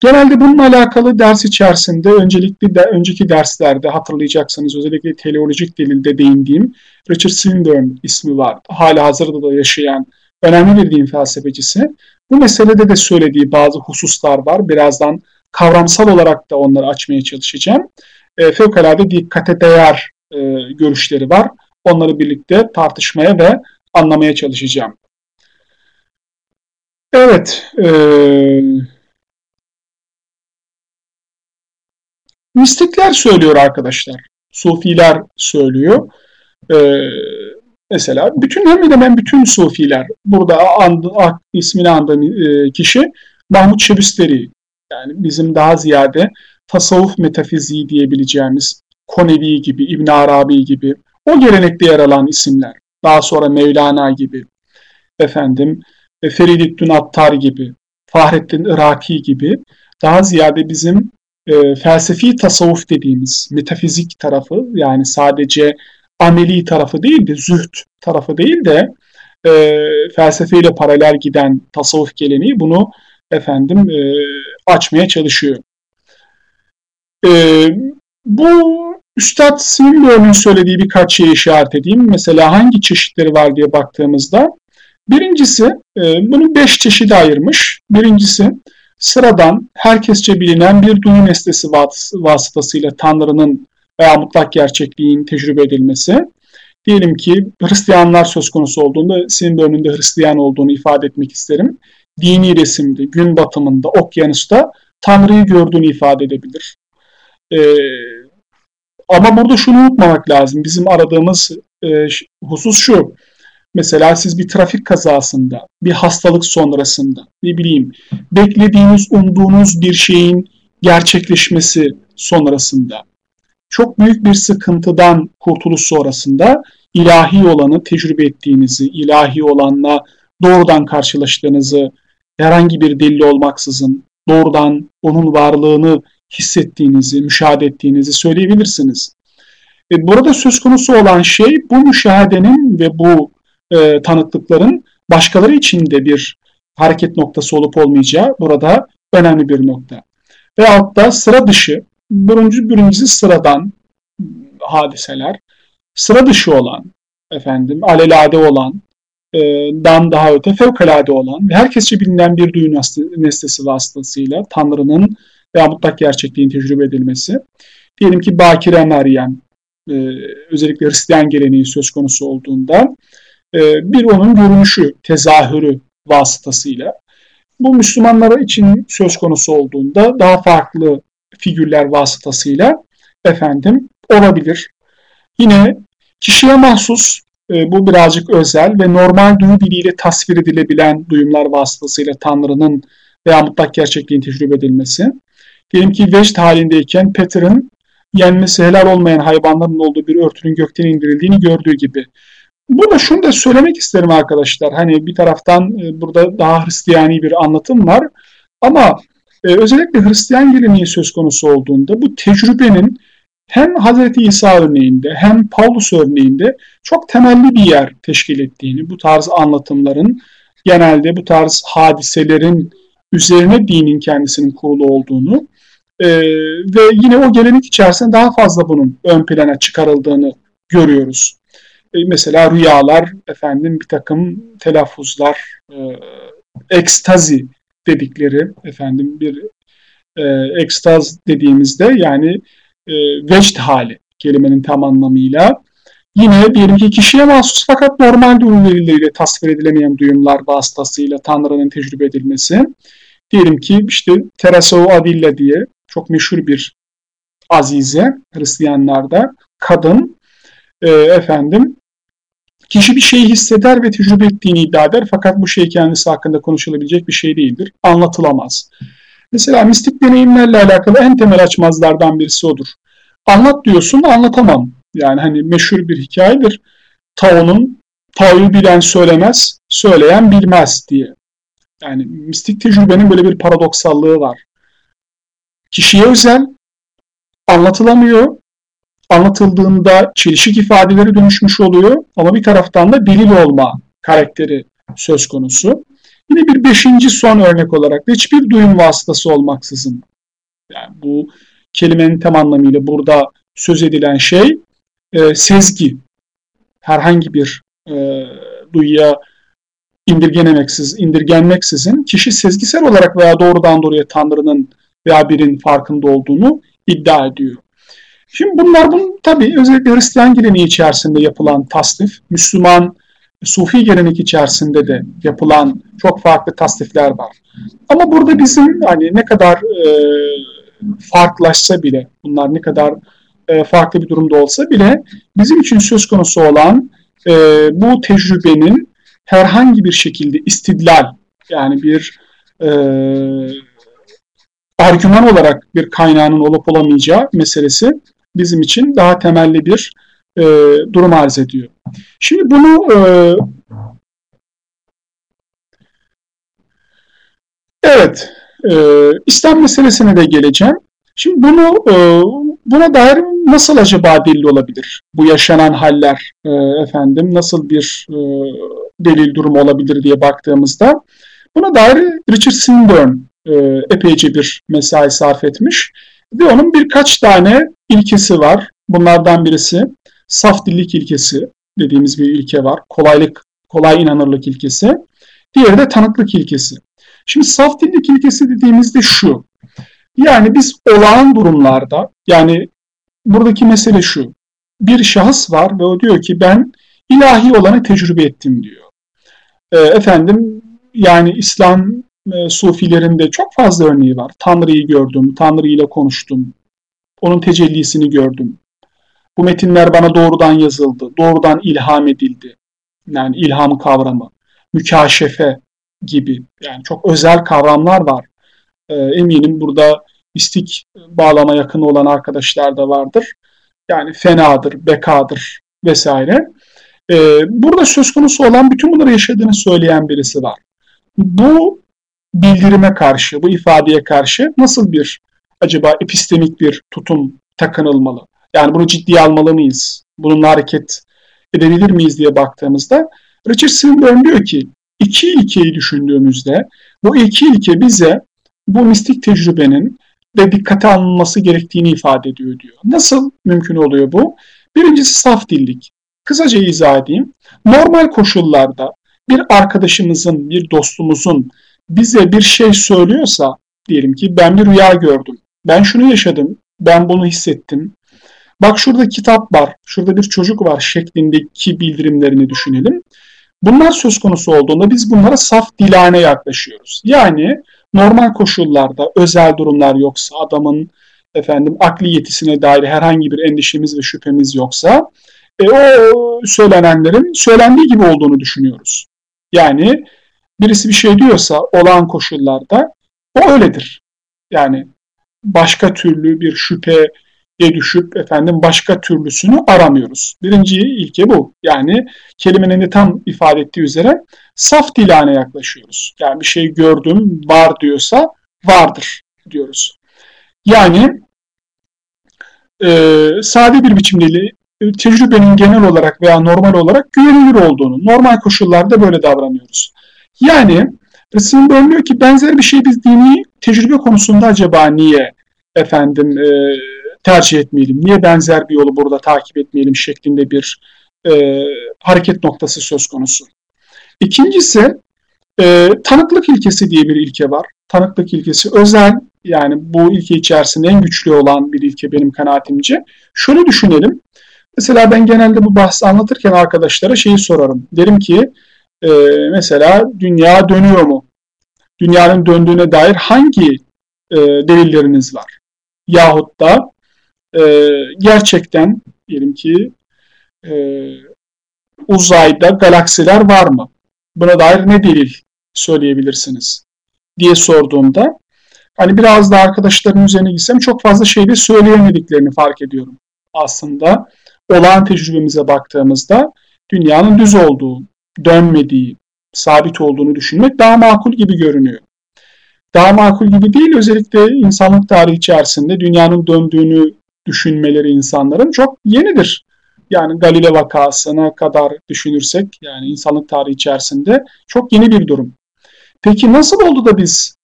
Genelde bununla alakalı ders içerisinde öncelikli de önceki derslerde hatırlayacaksınız özellikle teleolojik delilde değindiğim Richard Swinburne ismi var. Hala hazırda da yaşayan önemli bir din felsefecisi. Bu meselede de söylediği bazı hususlar var. Birazdan kavramsal olarak da onları açmaya çalışacağım. E, fevkalade dikkate değer e, görüşleri var. Onları birlikte tartışmaya ve anlamaya çalışacağım. Evet. E, mistikler söylüyor arkadaşlar. Sufiler söylüyor. E, Mesela bütün hemen hemen bütün sufiler burada and, ismini andığım e, kişi Mahmut Şebüsteri. Yani bizim daha ziyade tasavvuf metafiziği diyebileceğimiz Konevi gibi, İbn Arabi gibi o gelenekte yer alan isimler. Daha sonra Mevlana gibi, efendim e, Feridüddin Attar gibi, Fahrettin Iraki gibi daha ziyade bizim e, felsefi tasavvuf dediğimiz metafizik tarafı yani sadece ameli tarafı değil de züht tarafı değil de e, felsefeyle paralel giden tasavvuf geleneği bunu efendim e, açmaya çalışıyor. E, bu Üstad Swinburne'un söylediği birkaç şeyi işaret edeyim. Mesela hangi çeşitleri var diye baktığımızda Birincisi, e, bunu beş çeşide ayırmış. Birincisi, sıradan, herkesçe bilinen bir duyu nesnesi vasıtasıyla Tanrı'nın veya mutlak gerçekliğin tecrübe edilmesi. Diyelim ki Hristiyanlar söz konusu olduğunda senin önünde Hristiyan olduğunu ifade etmek isterim. Dini resimde, gün batımında, okyanusta Tanrı'yı gördüğünü ifade edebilir. Ee, ama burada şunu unutmamak lazım. Bizim aradığımız e, husus şu. Mesela siz bir trafik kazasında, bir hastalık sonrasında, ne bileyim, beklediğiniz, umduğunuz bir şeyin gerçekleşmesi sonrasında, çok büyük bir sıkıntıdan kurtuluş sonrasında ilahi olanı tecrübe ettiğinizi, ilahi olanla doğrudan karşılaştığınızı, herhangi bir delil olmaksızın doğrudan onun varlığını hissettiğinizi, müşahede ettiğinizi söyleyebilirsiniz. E, burada söz konusu olan şey bu müşahedenin ve bu e, tanıklıkların başkaları için de bir hareket noktası olup olmayacağı burada önemli bir nokta. Ve altta sıra dışı, birinci, birincisi sıradan hadiseler, sıra dışı olan, efendim, alelade olan, e, dan daha öte fevkalade olan ve herkesçe bilinen bir duyu nesnesi vasıtasıyla Tanrı'nın veya mutlak gerçekliğin tecrübe edilmesi. Diyelim ki Bakire Meryem, e, özellikle Hristiyan geleneği söz konusu olduğunda e, bir onun görünüşü, tezahürü vasıtasıyla. Bu Müslümanlara için söz konusu olduğunda daha farklı figürler vasıtasıyla efendim olabilir. Yine kişiye mahsus e, bu birazcık özel ve normal duyu diliyle tasvir edilebilen duyumlar vasıtasıyla Tanrı'nın veya mutlak gerçekliğin tecrübe edilmesi. Diyelim ki vecd halindeyken Peter'ın yenmesi helal olmayan hayvanların olduğu bir örtünün gökten indirildiğini gördüğü gibi. Burada şunu da söylemek isterim arkadaşlar. Hani bir taraftan e, burada daha Hristiyani bir anlatım var. Ama e, özellikle Hristiyan geleneği söz konusu olduğunda bu tecrübenin hem Hz. İsa örneğinde hem Paulus örneğinde çok temelli bir yer teşkil ettiğini, bu tarz anlatımların genelde bu tarz hadiselerin üzerine dinin kendisinin kurulu olduğunu e, ve yine o gelenek içerisinde daha fazla bunun ön plana çıkarıldığını görüyoruz. E, mesela rüyalar, efendim bir takım telaffuzlar, e, ekstazi dedikleri efendim bir e, ekstaz dediğimizde yani e, vecd hali kelimenin tam anlamıyla. Yine diyelim ki kişiye mahsus fakat normal durum verileriyle tasvir edilemeyen duyumlar vasıtasıyla Tanrı'nın tecrübe edilmesi. Diyelim ki işte Teresau Adilla diye çok meşhur bir azize Hristiyanlarda kadın e, efendim kişi bir şeyi hisseder ve tecrübe ettiğini iddia eder fakat bu şey kendisi hakkında konuşulabilecek bir şey değildir. Anlatılamaz. Mesela mistik deneyimlerle alakalı en temel açmazlardan birisi odur. Anlat diyorsun anlatamam. Yani hani meşhur bir hikayedir. Tao'nun Tao'yu bilen söylemez, söyleyen bilmez diye. Yani mistik tecrübenin böyle bir paradoksallığı var. Kişiye özel, anlatılamıyor. Anlatıldığında çelişik ifadeleri dönüşmüş oluyor ama bir taraftan da delil olma karakteri söz konusu. Yine bir beşinci son örnek olarak da hiçbir duyum vasıtası olmaksızın yani bu kelimenin tam anlamıyla burada söz edilen şey e, sezgi. Herhangi bir e, duyuya indirgenemeksiz, indirgenmeksizin kişi sezgisel olarak veya doğrudan doğruya Tanrı'nın veya birin farkında olduğunu iddia ediyor. Şimdi bunlar bunun tabii özellikle Hristiyan geleneği içerisinde yapılan tasnif, Müslüman Sufi gelenek içerisinde de yapılan çok farklı tasnifler var. Ama burada bizim hani ne kadar e, farklılaşsa bile, bunlar ne kadar e, farklı bir durumda olsa bile bizim için söz konusu olan e, bu tecrübenin herhangi bir şekilde istidlal yani bir e, argüman olarak bir kaynağının olup olamayacağı meselesi bizim için daha temelli bir e, durum arz ediyor. Şimdi bunu e, evet e, İslam meselesine de geleceğim. Şimdi bunu e, buna dair nasıl acaba delil olabilir? Bu yaşanan haller e, efendim nasıl bir e, delil durumu olabilir diye baktığımızda buna dair Richard Swinburne e, epeyce bir mesai sarf etmiş ve onun birkaç tane ilkesi var. Bunlardan birisi saf dillik ilkesi dediğimiz bir ilke var. Kolaylık kolay inanırlık ilkesi. Diğeri de tanıklık ilkesi. Şimdi saf dillik ilkesi dediğimizde şu. Yani biz olağan durumlarda yani buradaki mesele şu. Bir şahıs var ve o diyor ki ben ilahi olanı tecrübe ettim diyor. E, efendim yani İslam e, sufilerinde çok fazla örneği var. Tanrı'yı gördüm, Tanrı ile konuştum, onun tecellisini gördüm. Bu metinler bana doğrudan yazıldı, doğrudan ilham edildi. Yani ilham kavramı, mükaşefe gibi yani çok özel kavramlar var. E, eminim burada mistik bağlama yakın olan arkadaşlar da vardır. Yani fenadır, bekadır vesaire. E, burada söz konusu olan bütün bunları yaşadığını söyleyen birisi var. Bu bildirime karşı, bu ifadeye karşı nasıl bir acaba epistemik bir tutum takınılmalı? Yani bunu ciddiye almalı mıyız? Bununla hareket edebilir miyiz diye baktığımızda Richard Swinburne diyor ki iki ilkeyi düşündüğümüzde bu iki ilke bize bu mistik tecrübenin de dikkate alınması gerektiğini ifade ediyor diyor. Nasıl mümkün oluyor bu? Birincisi saf dillik. Kısaca izah edeyim. Normal koşullarda bir arkadaşımızın, bir dostumuzun bize bir şey söylüyorsa, diyelim ki ben bir rüya gördüm, ben şunu yaşadım, ben bunu hissettim, bak şurada kitap var, şurada bir çocuk var şeklindeki bildirimlerini düşünelim. Bunlar söz konusu olduğunda biz bunlara saf dilane yaklaşıyoruz. Yani normal koşullarda özel durumlar yoksa adamın efendim akli yetisine dair herhangi bir endişemiz ve şüphemiz yoksa e, o söylenenlerin söylendiği gibi olduğunu düşünüyoruz. Yani birisi bir şey diyorsa olağan koşullarda o öyledir. Yani başka türlü bir şüpheye düşüp efendim başka türlüsünü aramıyoruz. Birinci ilke bu. Yani kelimenin de tam ifade ettiği üzere saf dilane yaklaşıyoruz. Yani bir şey gördüm var diyorsa vardır diyoruz. Yani e, sade bir biçimde tecrübenin genel olarak veya normal olarak güvenilir olduğunu, normal koşullarda böyle davranıyoruz. Yani Swinburne diyor ki benzer bir şey biz dini tecrübe konusunda acaba niye efendim e, tercih etmeyelim, niye benzer bir yolu burada takip etmeyelim şeklinde bir e, hareket noktası söz konusu. İkincisi e, tanıklık ilkesi diye bir ilke var. Tanıklık ilkesi özel yani bu ilke içerisinde en güçlü olan bir ilke benim kanaatimce. Şöyle düşünelim. Mesela ben genelde bu bahsi anlatırken arkadaşlara şeyi sorarım. Derim ki e, mesela dünya dönüyor mu? Dünyanın döndüğüne dair hangi e, delilleriniz var? Yahut da e, gerçekten diyelim ki e, uzayda galaksiler var mı? Buna dair ne delil söyleyebilirsiniz diye sorduğumda hani biraz da arkadaşların üzerine gitsem çok fazla şey de söyleyemediklerini fark ediyorum. Aslında olağan tecrübemize baktığımızda dünyanın düz olduğu, dönmediği, sabit olduğunu düşünmek daha makul gibi görünüyor. Daha makul gibi değil özellikle insanlık tarihi içerisinde dünyanın döndüğünü düşünmeleri insanların çok yenidir. Yani Galile vakasına kadar düşünürsek yani insanlık tarihi içerisinde çok yeni bir durum. Peki nasıl oldu da biz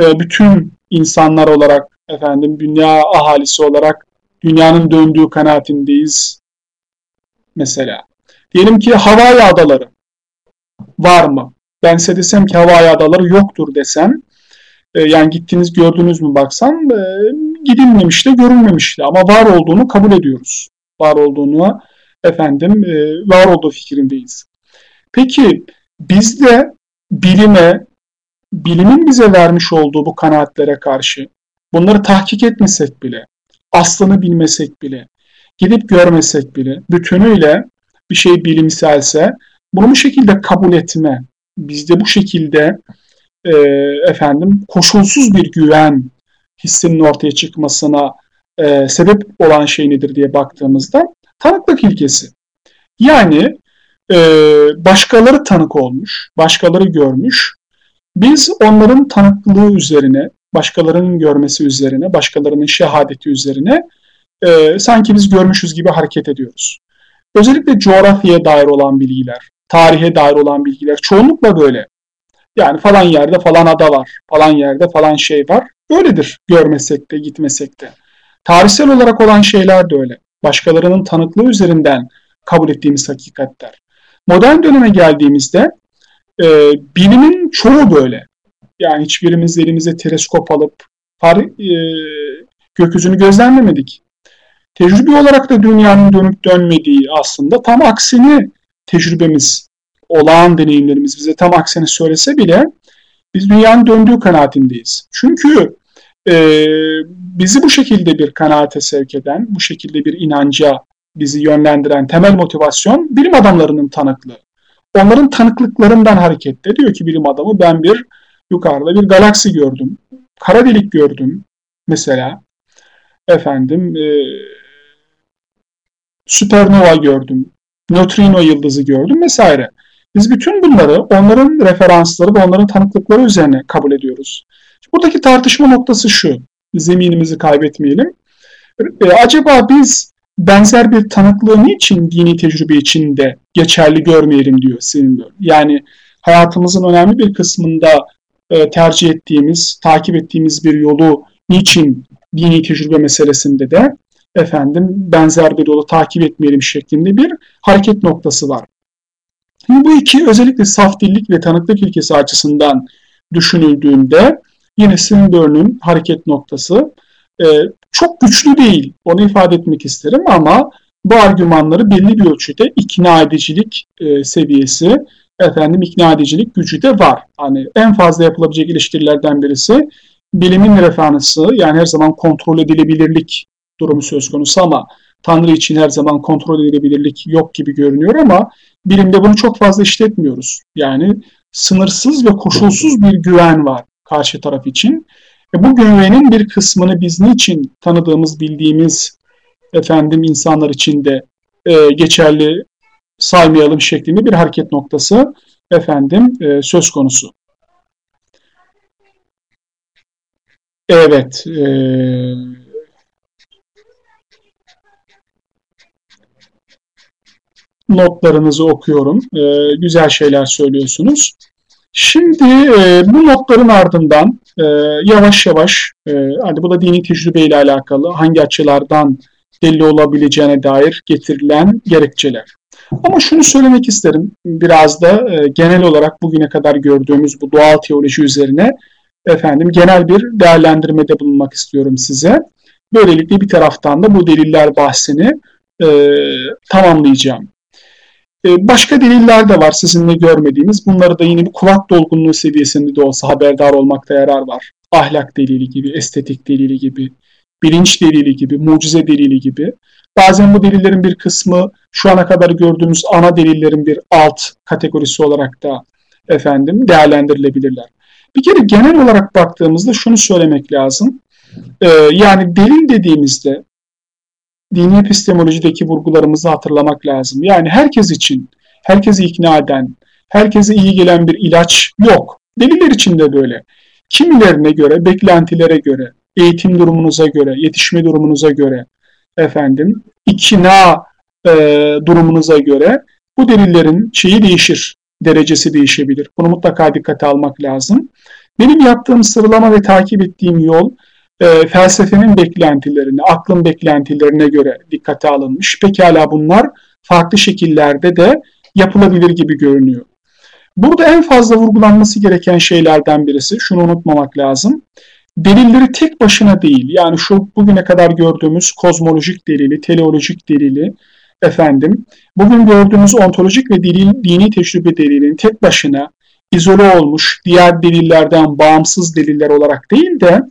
e, bütün insanlar olarak efendim dünya ahalisi olarak dünyanın döndüğü kanaatindeyiz mesela. Diyelim ki Hawaii adaları var mı? Ben size desem ki Hawaii adaları yoktur desem e, yani gittiniz gördünüz mü baksam e, gidilmemiş de görülmemiş de ama var olduğunu kabul ediyoruz. Var olduğunu efendim e, var olduğu fikrindeyiz. Peki biz de bilime, bilimin bize vermiş olduğu bu kanaatlere karşı bunları tahkik etmesek bile, aslını bilmesek bile, gidip görmesek bile, bütünüyle bir şey bilimselse bunu bu şekilde kabul etme, bizde bu şekilde e, efendim koşulsuz bir güven hissinin ortaya çıkmasına e, sebep olan şey nedir diye baktığımızda tanıklık ilkesi. Yani e, başkaları tanık olmuş, başkaları görmüş. Biz onların tanıklığı üzerine, başkalarının görmesi üzerine, başkalarının şehadeti üzerine e, sanki biz görmüşüz gibi hareket ediyoruz. Özellikle coğrafyaya dair olan bilgiler, tarihe dair olan bilgiler çoğunlukla böyle. Yani falan yerde falan ada var, falan yerde falan şey var. Öyledir görmesek de gitmesek de. Tarihsel olarak olan şeyler de öyle. Başkalarının tanıklığı üzerinden kabul ettiğimiz hakikatler. Modern döneme geldiğimizde e, bilimin çoğu böyle. Yani hiçbirimiz elimize teleskop alıp par, e, gökyüzünü gözlemlemedik. Tecrübe olarak da dünyanın dönüp dönmediği aslında tam aksini tecrübemiz, olağan deneyimlerimiz bize tam aksini söylese bile biz dünyanın döndüğü kanaatindeyiz. Çünkü e, bizi bu şekilde bir kanaate sevk eden, bu şekilde bir inanca bizi yönlendiren temel motivasyon bilim adamlarının tanıklığı. Onların tanıklıklarından hareketle diyor ki bilim adamı ben bir yukarıda bir galaksi gördüm. Kara delik gördüm mesela. Efendim e, süpernova gördüm. Nötrino yıldızı gördüm vesaire. Biz bütün bunları onların referansları ve onların tanıklıkları üzerine kabul ediyoruz. Buradaki tartışma noktası şu. Zeminimizi kaybetmeyelim. E, acaba biz benzer bir tanıklığı niçin dini tecrübe içinde geçerli görmeyelim diyor Sinbör. Yani hayatımızın önemli bir kısmında e, tercih ettiğimiz, takip ettiğimiz bir yolu niçin dini tecrübe meselesinde de efendim benzer bir yolu takip etmeyelim şeklinde bir hareket noktası var. Şimdi bu iki özellikle saf dillik ve tanıklık ilkesi açısından düşünüldüğünde yine Swinburne'ün hareket noktası e, çok güçlü değil. Onu ifade etmek isterim ama bu argümanları belli bir ölçüde ikna edicilik e, seviyesi, efendim ikna edicilik gücü de var. Hani en fazla yapılabilecek eleştirilerden birisi bilimin referansı yani her zaman kontrol edilebilirlik durumu söz konusu ama Tanrı için her zaman kontrol edilebilirlik yok gibi görünüyor ama bilimde bunu çok fazla işletmiyoruz. Yani sınırsız ve koşulsuz bir güven var karşı taraf için. E bu güvenin bir kısmını biz niçin tanıdığımız, bildiğimiz efendim insanlar için de e, geçerli saymayalım şeklinde bir hareket noktası efendim e, söz konusu. Evet. E, notlarınızı okuyorum. E, güzel şeyler söylüyorsunuz. Şimdi e, bu notların ardından e, yavaş yavaş, e, hani bu da dini tecrübe ile alakalı hangi açılardan delil olabileceğine dair getirilen gerekçeler. Ama şunu söylemek isterim, biraz da e, genel olarak bugüne kadar gördüğümüz bu doğal teoloji üzerine efendim genel bir değerlendirmede bulunmak istiyorum size. Böylelikle bir taraftan da bu deliller bahsini e, tamamlayacağım. E, başka deliller de var sizinle görmediğimiz. Bunları da yine bir kulak dolgunluğu seviyesinde de olsa haberdar olmakta yarar var. Ahlak delili gibi, estetik delili gibi, bilinç delili gibi, mucize delili gibi. Bazen bu delillerin bir kısmı şu ana kadar gördüğümüz ana delillerin bir alt kategorisi olarak da efendim değerlendirilebilirler. Bir kere genel olarak baktığımızda şunu söylemek lazım. Ee, yani delil dediğimizde dini epistemolojideki vurgularımızı hatırlamak lazım. Yani herkes için, herkesi ikna eden, herkese iyi gelen bir ilaç yok. Deliller için de böyle. Kimilerine göre, beklentilere göre, eğitim durumunuza göre, yetişme durumunuza göre, efendim, ikna e, durumunuza göre bu delillerin şeyi değişir, derecesi değişebilir. Bunu mutlaka dikkate almak lazım. Benim yaptığım sıralama ve takip ettiğim yol e, felsefenin beklentilerine, aklın beklentilerine göre dikkate alınmış. Pekala bunlar farklı şekillerde de yapılabilir gibi görünüyor. Burada en fazla vurgulanması gereken şeylerden birisi, şunu unutmamak lazım. Delilleri tek başına değil, yani şu bugüne kadar gördüğümüz kozmolojik delili, teleolojik delili, efendim, bugün gördüğümüz ontolojik ve delil, dini tecrübe delilinin tek başına izole olmuş, diğer delillerden bağımsız deliller olarak değil de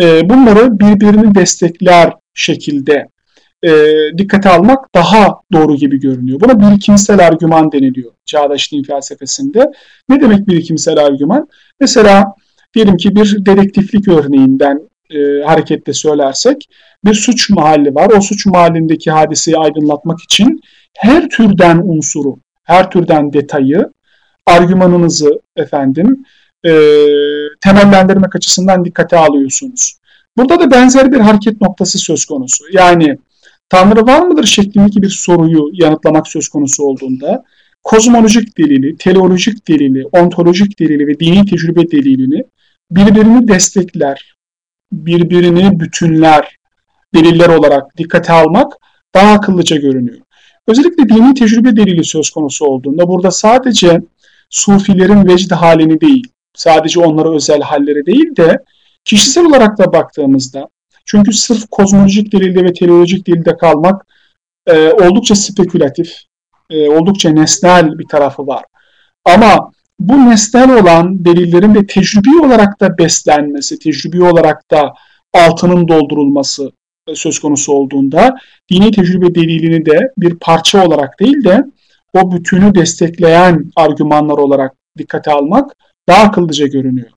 e, bunları birbirini destekler şekilde e, dikkate almak daha doğru gibi görünüyor. Buna birikimsel argüman deniliyor çağdaş din felsefesinde. Ne demek birikimsel argüman? Mesela diyelim ki bir dedektiflik örneğinden e, hareketle söylersek bir suç mahalli var. O suç mahallindeki hadiseyi aydınlatmak için her türden unsuru, her türden detayı, argümanınızı efendim e, temellendirmek açısından dikkate alıyorsunuz. Burada da benzer bir hareket noktası söz konusu. Yani Tanrı var mıdır şeklindeki bir soruyu yanıtlamak söz konusu olduğunda kozmolojik delili, teleolojik delili, ontolojik delili ve dini tecrübe delilini birbirini destekler, birbirini bütünler deliller olarak dikkate almak daha akıllıca görünüyor. Özellikle dini tecrübe delili söz konusu olduğunda burada sadece sufilerin vecd halini değil, sadece onlara özel halleri değil de kişisel olarak da baktığımızda çünkü sırf kozmolojik delilde ve teleolojik delilde kalmak e, oldukça spekülatif, e, oldukça nesnel bir tarafı var. Ama bu nesnel olan delillerin de tecrübi olarak da beslenmesi, tecrübi olarak da altının doldurulması e, söz konusu olduğunda dini tecrübe delilini de bir parça olarak değil de o bütünü destekleyen argümanlar olarak dikkate almak daha akıllıca görünüyor.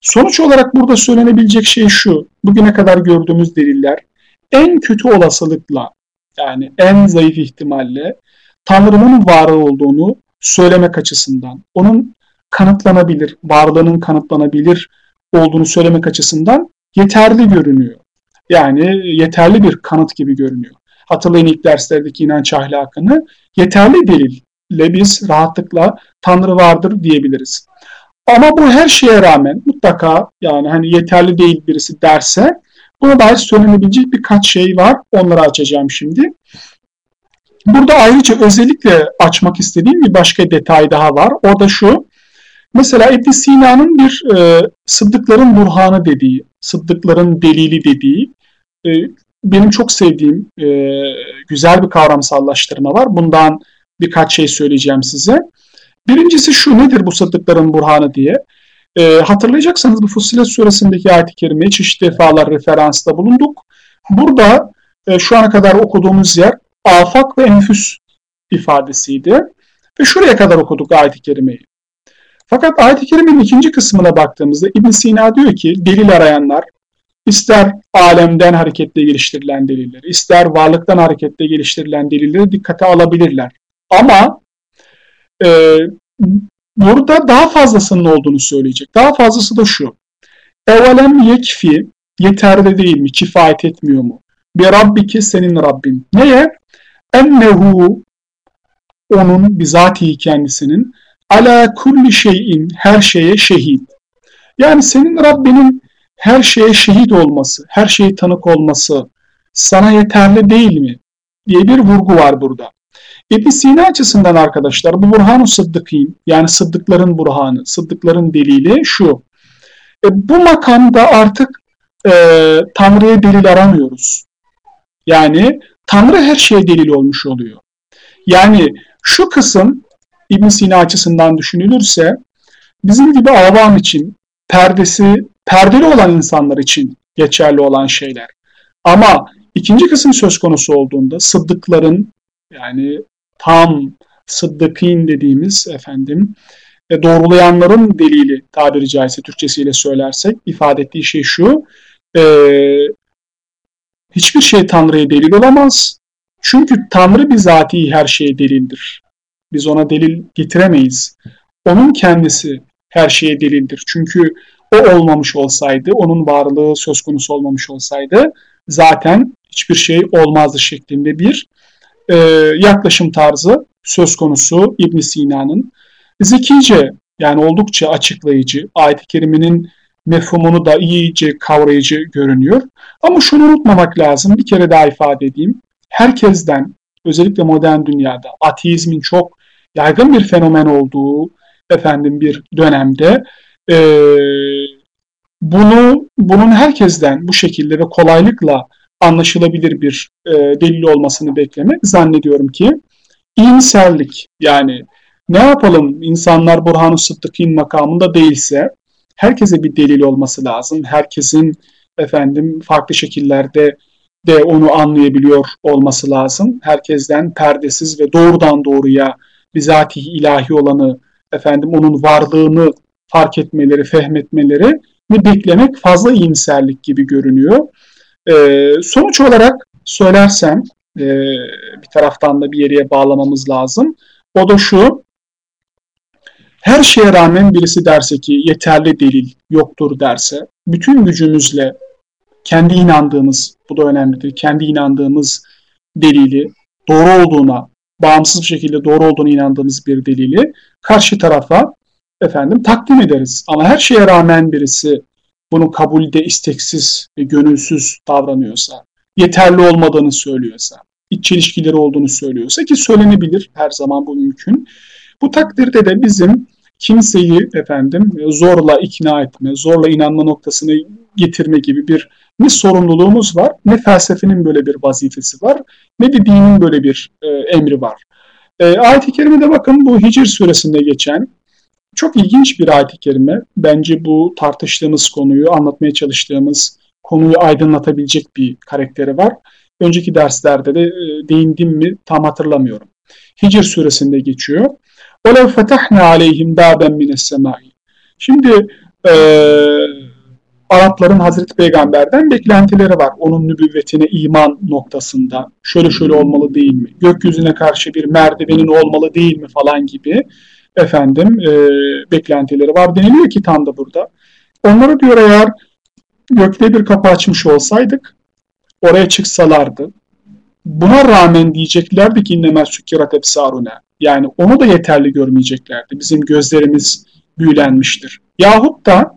Sonuç olarak burada söylenebilecek şey şu, bugüne kadar gördüğümüz deliller en kötü olasılıkla yani en zayıf ihtimalle Tanrı'nın varı olduğunu söylemek açısından, onun kanıtlanabilir, varlığının kanıtlanabilir olduğunu söylemek açısından yeterli görünüyor. Yani yeterli bir kanıt gibi görünüyor. Hatırlayın ilk derslerdeki inanç ahlakını yeterli delille biz rahatlıkla Tanrı vardır diyebiliriz. Ama bu her şeye rağmen mutlaka yani hani yeterli değil birisi derse buna dair söylenebilecek birkaç şey var. Onları açacağım şimdi. Burada ayrıca özellikle açmak istediğim bir başka detay daha var. O da şu. Mesela ibn Sina'nın bir e, Sıddıkların Burhanı dediği, Sıddıkların Delili dediği e, benim çok sevdiğim e, güzel bir kavramsallaştırma var. Bundan birkaç şey söyleyeceğim size. Birincisi şu nedir bu Sıddıkların Burhanı diye. E, hatırlayacaksanız bu Fussilet suresindeki ayet-i kerimeye çeşitli defalar referansta bulunduk. Burada e, şu ana kadar okuduğumuz yer afak ve enfüs ifadesiydi. Ve şuraya kadar okuduk ayet-i kerimeyi. Fakat ayet-i kerimenin ikinci kısmına baktığımızda ibn Sina diyor ki delil arayanlar ister alemden hareketle geliştirilen delilleri, ister varlıktan hareketle geliştirilen delilleri dikkate alabilirler. Ama e, burada daha fazlasının olduğunu söyleyecek. Daha fazlası da şu. Evelem yekfi yeterli değil mi? Kifayet etmiyor mu? Bir Rabbiki senin Rabbin. Neye? Ennehu onun bizatihi kendisinin ala kulli şeyin her şeye şehit. Yani senin Rabbinin her şeye şehit olması, her şeye tanık olması sana yeterli değil mi? diye bir vurgu var burada. İbn Sina açısından arkadaşlar bu Burhan-ı Sıddıkîn yani Sıddıkların Burhanı, Sıddıkların delili şu. E, bu makamda artık e, Tanrı'ya delil aramıyoruz. Yani Tanrı her şeye delil olmuş oluyor. Yani şu kısım ibn Sina açısından düşünülürse bizim gibi avam için perdesi perdeli olan insanlar için geçerli olan şeyler. Ama ikinci kısım söz konusu olduğunda sıddıkların yani tam sıddıkîn dediğimiz efendim e, doğrulayanların delili tabiri caizse Türkçesiyle söylersek ifade ettiği şey şu e, hiçbir şey Tanrı'ya delil olamaz. Çünkü Tanrı bizatihi her şeye delildir. Biz ona delil getiremeyiz. Onun kendisi her şeye delildir. Çünkü o olmamış olsaydı, onun varlığı söz konusu olmamış olsaydı zaten hiçbir şey olmazdı şeklinde bir e, yaklaşım tarzı söz konusu İbn Sina'nın. Zekice yani oldukça açıklayıcı, ayet-i kerimenin mefhumunu da iyice kavrayıcı görünüyor. Ama şunu unutmamak lazım, bir kere daha ifade edeyim. Herkesten, özellikle modern dünyada ateizmin çok yaygın bir fenomen olduğu efendim bir dönemde e, bunu bunun herkesten bu şekilde ve kolaylıkla anlaşılabilir bir e, delil olmasını beklemek zannediyorum ki iyimserlik yani ne yapalım insanlar Burhan-ı Sıddık'ın makamında değilse herkese bir delil olması lazım. Herkesin efendim farklı şekillerde de onu anlayabiliyor olması lazım. Herkesten perdesiz ve doğrudan doğruya bizatihi ilahi olanı efendim onun varlığını fark etmeleri, fehmetmeleri mi beklemek fazla iyimserlik gibi görünüyor. E, sonuç olarak söylersem e, bir taraftan da bir yere bağlamamız lazım. O da şu, her şeye rağmen birisi derse ki yeterli delil yoktur derse, bütün gücümüzle kendi inandığımız, bu da önemlidir, kendi inandığımız delili doğru olduğuna, bağımsız bir şekilde doğru olduğunu inandığımız bir delili karşı tarafa efendim takdim ederiz. Ama her şeye rağmen birisi bunu kabulde isteksiz ve gönülsüz davranıyorsa, yeterli olmadığını söylüyorsa, iç çelişkileri olduğunu söylüyorsa ki söylenebilir her zaman bu mümkün. Bu takdirde de bizim kimseyi efendim zorla ikna etme, zorla inanma noktasına getirme gibi bir ne sorumluluğumuz var, ne felsefenin böyle bir vazifesi var, ne de dinin böyle bir e, emri var. E, ayet-i kerimede bakın bu Hicr suresinde geçen çok ilginç bir ayet-i kerime. Bence bu tartıştığımız konuyu, anlatmaya çalıştığımız konuyu aydınlatabilecek bir karakteri var. Önceki derslerde de e, değindim mi tam hatırlamıyorum. Hicr suresinde geçiyor. وَلَوْ فَتَحْنَا عَلَيْهِمْ بَابًا مِنَ السَّمَاءِ Şimdi e, Arapların Hazreti Peygamber'den beklentileri var. Onun nübüvvetine iman noktasında. Şöyle şöyle olmalı değil mi? Gökyüzüne karşı bir merdivenin olmalı değil mi falan gibi efendim e, beklentileri var. Deniliyor ki tam da burada. Onlara diyor eğer gökte bir kapı açmış olsaydık oraya çıksalardı buna rağmen diyeceklerdi ki innemel sükkirat ebsaruna. Yani onu da yeterli görmeyeceklerdi. Bizim gözlerimiz büyülenmiştir. Yahut da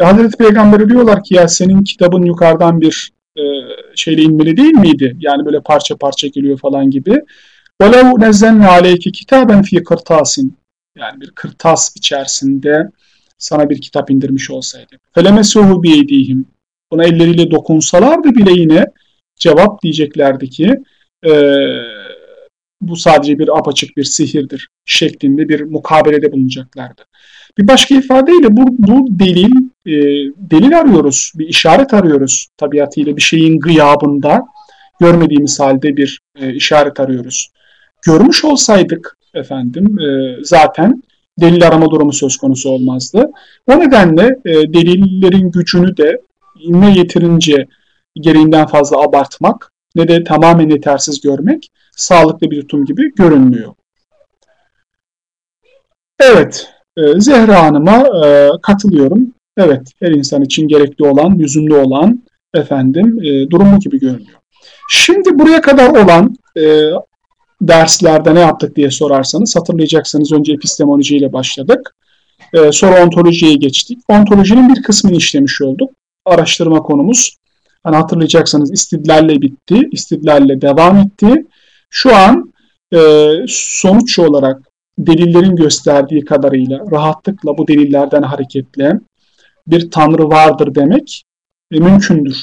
Hazreti Peygamber'e diyorlar ki ya senin kitabın yukarıdan bir e, şeyle inmeli değil miydi? Yani böyle parça parça geliyor falan gibi. وَلَوْ نَزَّلْنَا عَلَيْكِ kitaben fi kırtasin. yani bir kırtas içerisinde sana bir kitap indirmiş olsaydı. Felemesuhu biyedihim. Buna elleriyle dokunsalardı bile yine cevap diyeceklerdi ki e, bu sadece bir apaçık bir sihirdir şeklinde bir mukabelede bulunacaklardı. Bir başka ifadeyle bu, bu delil, e, delil arıyoruz, bir işaret arıyoruz tabiatıyla bir şeyin gıyabında görmediğimiz halde bir e, işaret arıyoruz. Görmüş olsaydık efendim e, zaten delil arama durumu söz konusu olmazdı. O nedenle e, delillerin gücünü de ne yeterince gereğinden fazla abartmak ne de tamamen yetersiz görmek sağlıklı bir tutum gibi görünmüyor. Evet, e, Zehra Hanım'a e, katılıyorum. Evet, her insan için gerekli olan, lüzumlu olan efendim e, durumu gibi görünüyor. Şimdi buraya kadar olan derslerde ne yaptık diye sorarsanız hatırlayacaksınız önce epistemoloji ile başladık. sonra ontolojiye geçtik. Ontolojinin bir kısmını işlemiş olduk. Araştırma konumuz Hani hatırlayacaksanız istidlalle bitti, istidlalle devam etti. Şu an e, sonuç olarak delillerin gösterdiği kadarıyla rahatlıkla bu delillerden hareketle bir tanrı vardır demek e, mümkündür.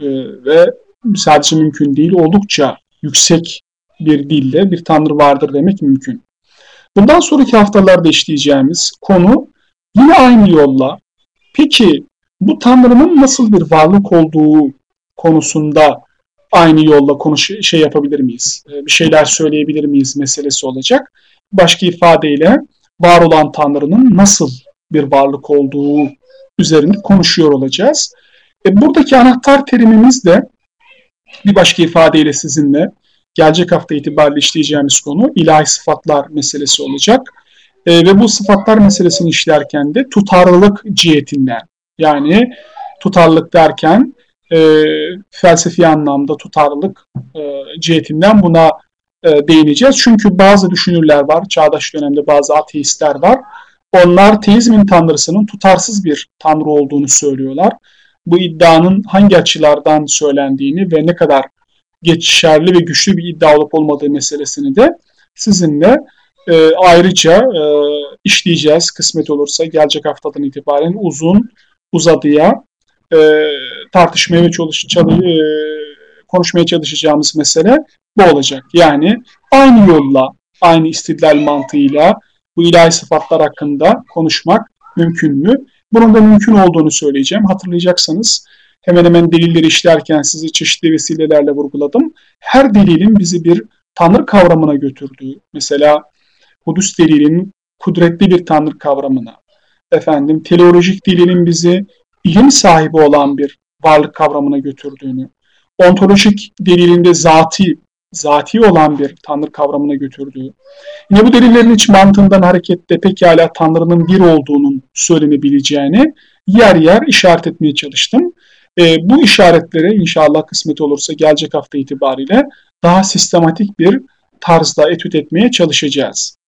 E, ve sadece mümkün değil, oldukça yüksek bir dille bir tanrı vardır demek mümkün. Bundan sonraki haftalarda işleyeceğimiz konu yine aynı yolla peki bu tanrının nasıl bir varlık olduğu konusunda aynı yolla konuş şey yapabilir miyiz? Ee, bir şeyler söyleyebilir miyiz meselesi olacak. Başka ifadeyle var olan Tanrı'nın nasıl bir varlık olduğu üzerinde konuşuyor olacağız. E, buradaki anahtar terimimiz de bir başka ifadeyle sizinle gelecek hafta itibariyle işleyeceğimiz konu ilahi sıfatlar meselesi olacak. E, ve bu sıfatlar meselesini işlerken de tutarlılık cihetinden yani tutarlılık derken e, felsefi anlamda tutarlılık e, cihetinden buna e, değineceğiz. Çünkü bazı düşünürler var, çağdaş dönemde bazı ateistler var. Onlar teizmin tanrısının tutarsız bir tanrı olduğunu söylüyorlar. Bu iddianın hangi açılardan söylendiğini ve ne kadar geçerli ve güçlü bir iddia olup olmadığı meselesini de sizinle e, ayrıca e, işleyeceğiz kısmet olursa gelecek haftadan itibaren uzun uzadıya e, tartışmaya ve çalış, çalış, e, konuşmaya çalışacağımız mesele bu olacak. Yani aynı yolla, aynı istidlal mantığıyla bu ilahi sıfatlar hakkında konuşmak mümkün mü? Bunun da mümkün olduğunu söyleyeceğim. Hatırlayacaksanız hemen hemen delilleri işlerken sizi çeşitli vesilelerle vurguladım. Her delilin bizi bir tanrı kavramına götürdüğü, mesela Hudüs delilinin kudretli bir tanrı kavramına, efendim teleolojik delilin bizi ilim sahibi olan bir varlık kavramına götürdüğünü, ontolojik delilinde zati, zati olan bir tanrı kavramına götürdüğü, yine bu delillerin iç mantığından hareketle pekala tanrının bir olduğunun söylenebileceğini yer yer işaret etmeye çalıştım. E, bu işaretleri inşallah kısmet olursa gelecek hafta itibariyle daha sistematik bir tarzda etüt etmeye çalışacağız.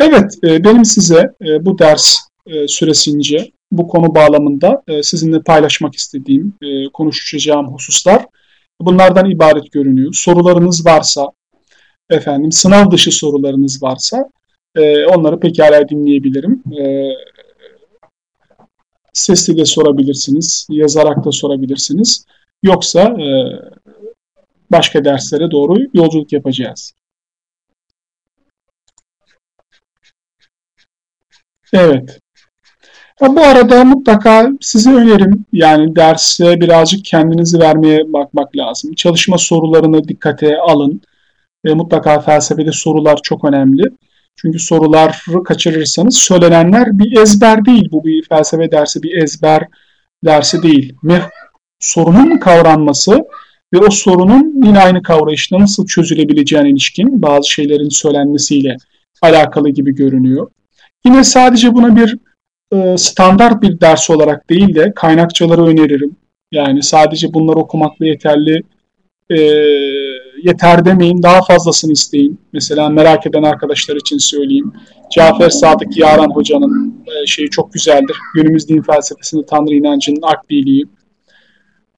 Evet, e, benim size e, bu ders e, süresince bu konu bağlamında e, sizinle paylaşmak istediğim, e, konuşacağım hususlar bunlardan ibaret görünüyor. Sorularınız varsa, efendim sınav dışı sorularınız varsa e, onları pekala dinleyebilirim. E, sesli de sorabilirsiniz, yazarak da sorabilirsiniz. Yoksa e, başka derslere doğru yolculuk yapacağız. Evet. bu arada mutlaka size önerim yani derse birazcık kendinizi vermeye bakmak lazım. Çalışma sorularını dikkate alın. E, mutlaka felsefede sorular çok önemli. Çünkü soruları kaçırırsanız söylenenler bir ezber değil. Bu bir felsefe dersi, bir ezber dersi değil. Mef sorunun kavranması ve o sorunun yine aynı kavrayışla nasıl çözülebileceğine ilişkin bazı şeylerin söylenmesiyle alakalı gibi görünüyor. Yine sadece buna bir e, standart bir ders olarak değil de kaynakçaları öneririm. Yani sadece bunları okumakla yeterli e, yeter demeyin, daha fazlasını isteyin. Mesela merak eden arkadaşlar için söyleyeyim. Cafer Sadık Yaran Hoca'nın e, şeyi çok güzeldir. Günümüz din felsefesinde Tanrı inancının akbiliği.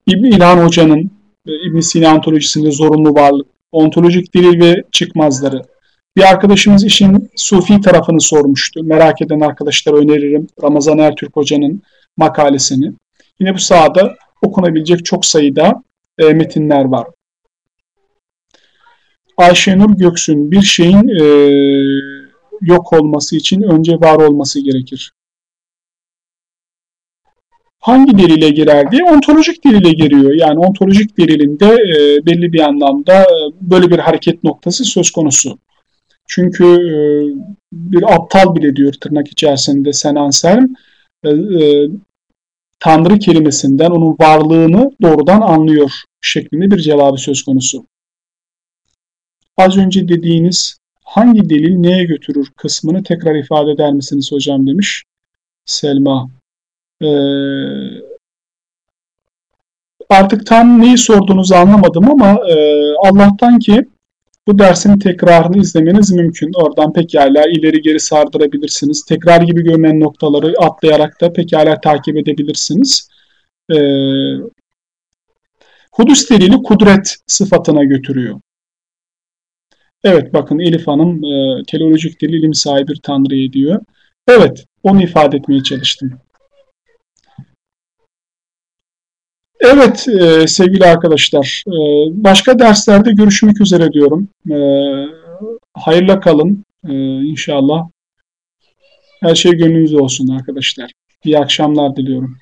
İbn İlhan Hoca'nın e, İbn Sina ontolojisinde zorunlu varlık, ontolojik delil ve çıkmazları. Bir arkadaşımız işin sufi tarafını sormuştu. Merak eden arkadaşlara öneririm Ramazan Ertürk Hoca'nın makalesini. Yine bu sahada okunabilecek çok sayıda e, metinler var. Ayşenur Göksun bir şeyin e, yok olması için önce var olması gerekir. Hangi delile girer diye ontolojik delile giriyor. Yani ontolojik delilinde e, belli bir anlamda e, böyle bir hareket noktası söz konusu. Çünkü e, bir aptal bile diyor tırnak içerisinde Sen Anselm e, e, Tanrı kelimesinden onun varlığını doğrudan anlıyor şeklinde bir cevabı söz konusu. Az önce dediğiniz hangi delil neye götürür kısmını tekrar ifade eder misiniz hocam demiş Selma. Ee, artık tam neyi sorduğunuzu anlamadım ama e, Allah'tan ki bu dersin tekrarını izlemeniz mümkün. Oradan pekala ileri geri sardırabilirsiniz. Tekrar gibi görünen noktaları atlayarak da pekala takip edebilirsiniz. Ee, Hudus delili kudret sıfatına götürüyor. Evet bakın Elif Hanım e, teleolojik dil ilim sahibi bir tanrı diyor. Evet onu ifade etmeye çalıştım. Evet e, sevgili arkadaşlar e, başka derslerde görüşmek üzere diyorum. E, hayırla kalın e, inşallah. Her şey gönlünüzde olsun arkadaşlar. İyi akşamlar diliyorum.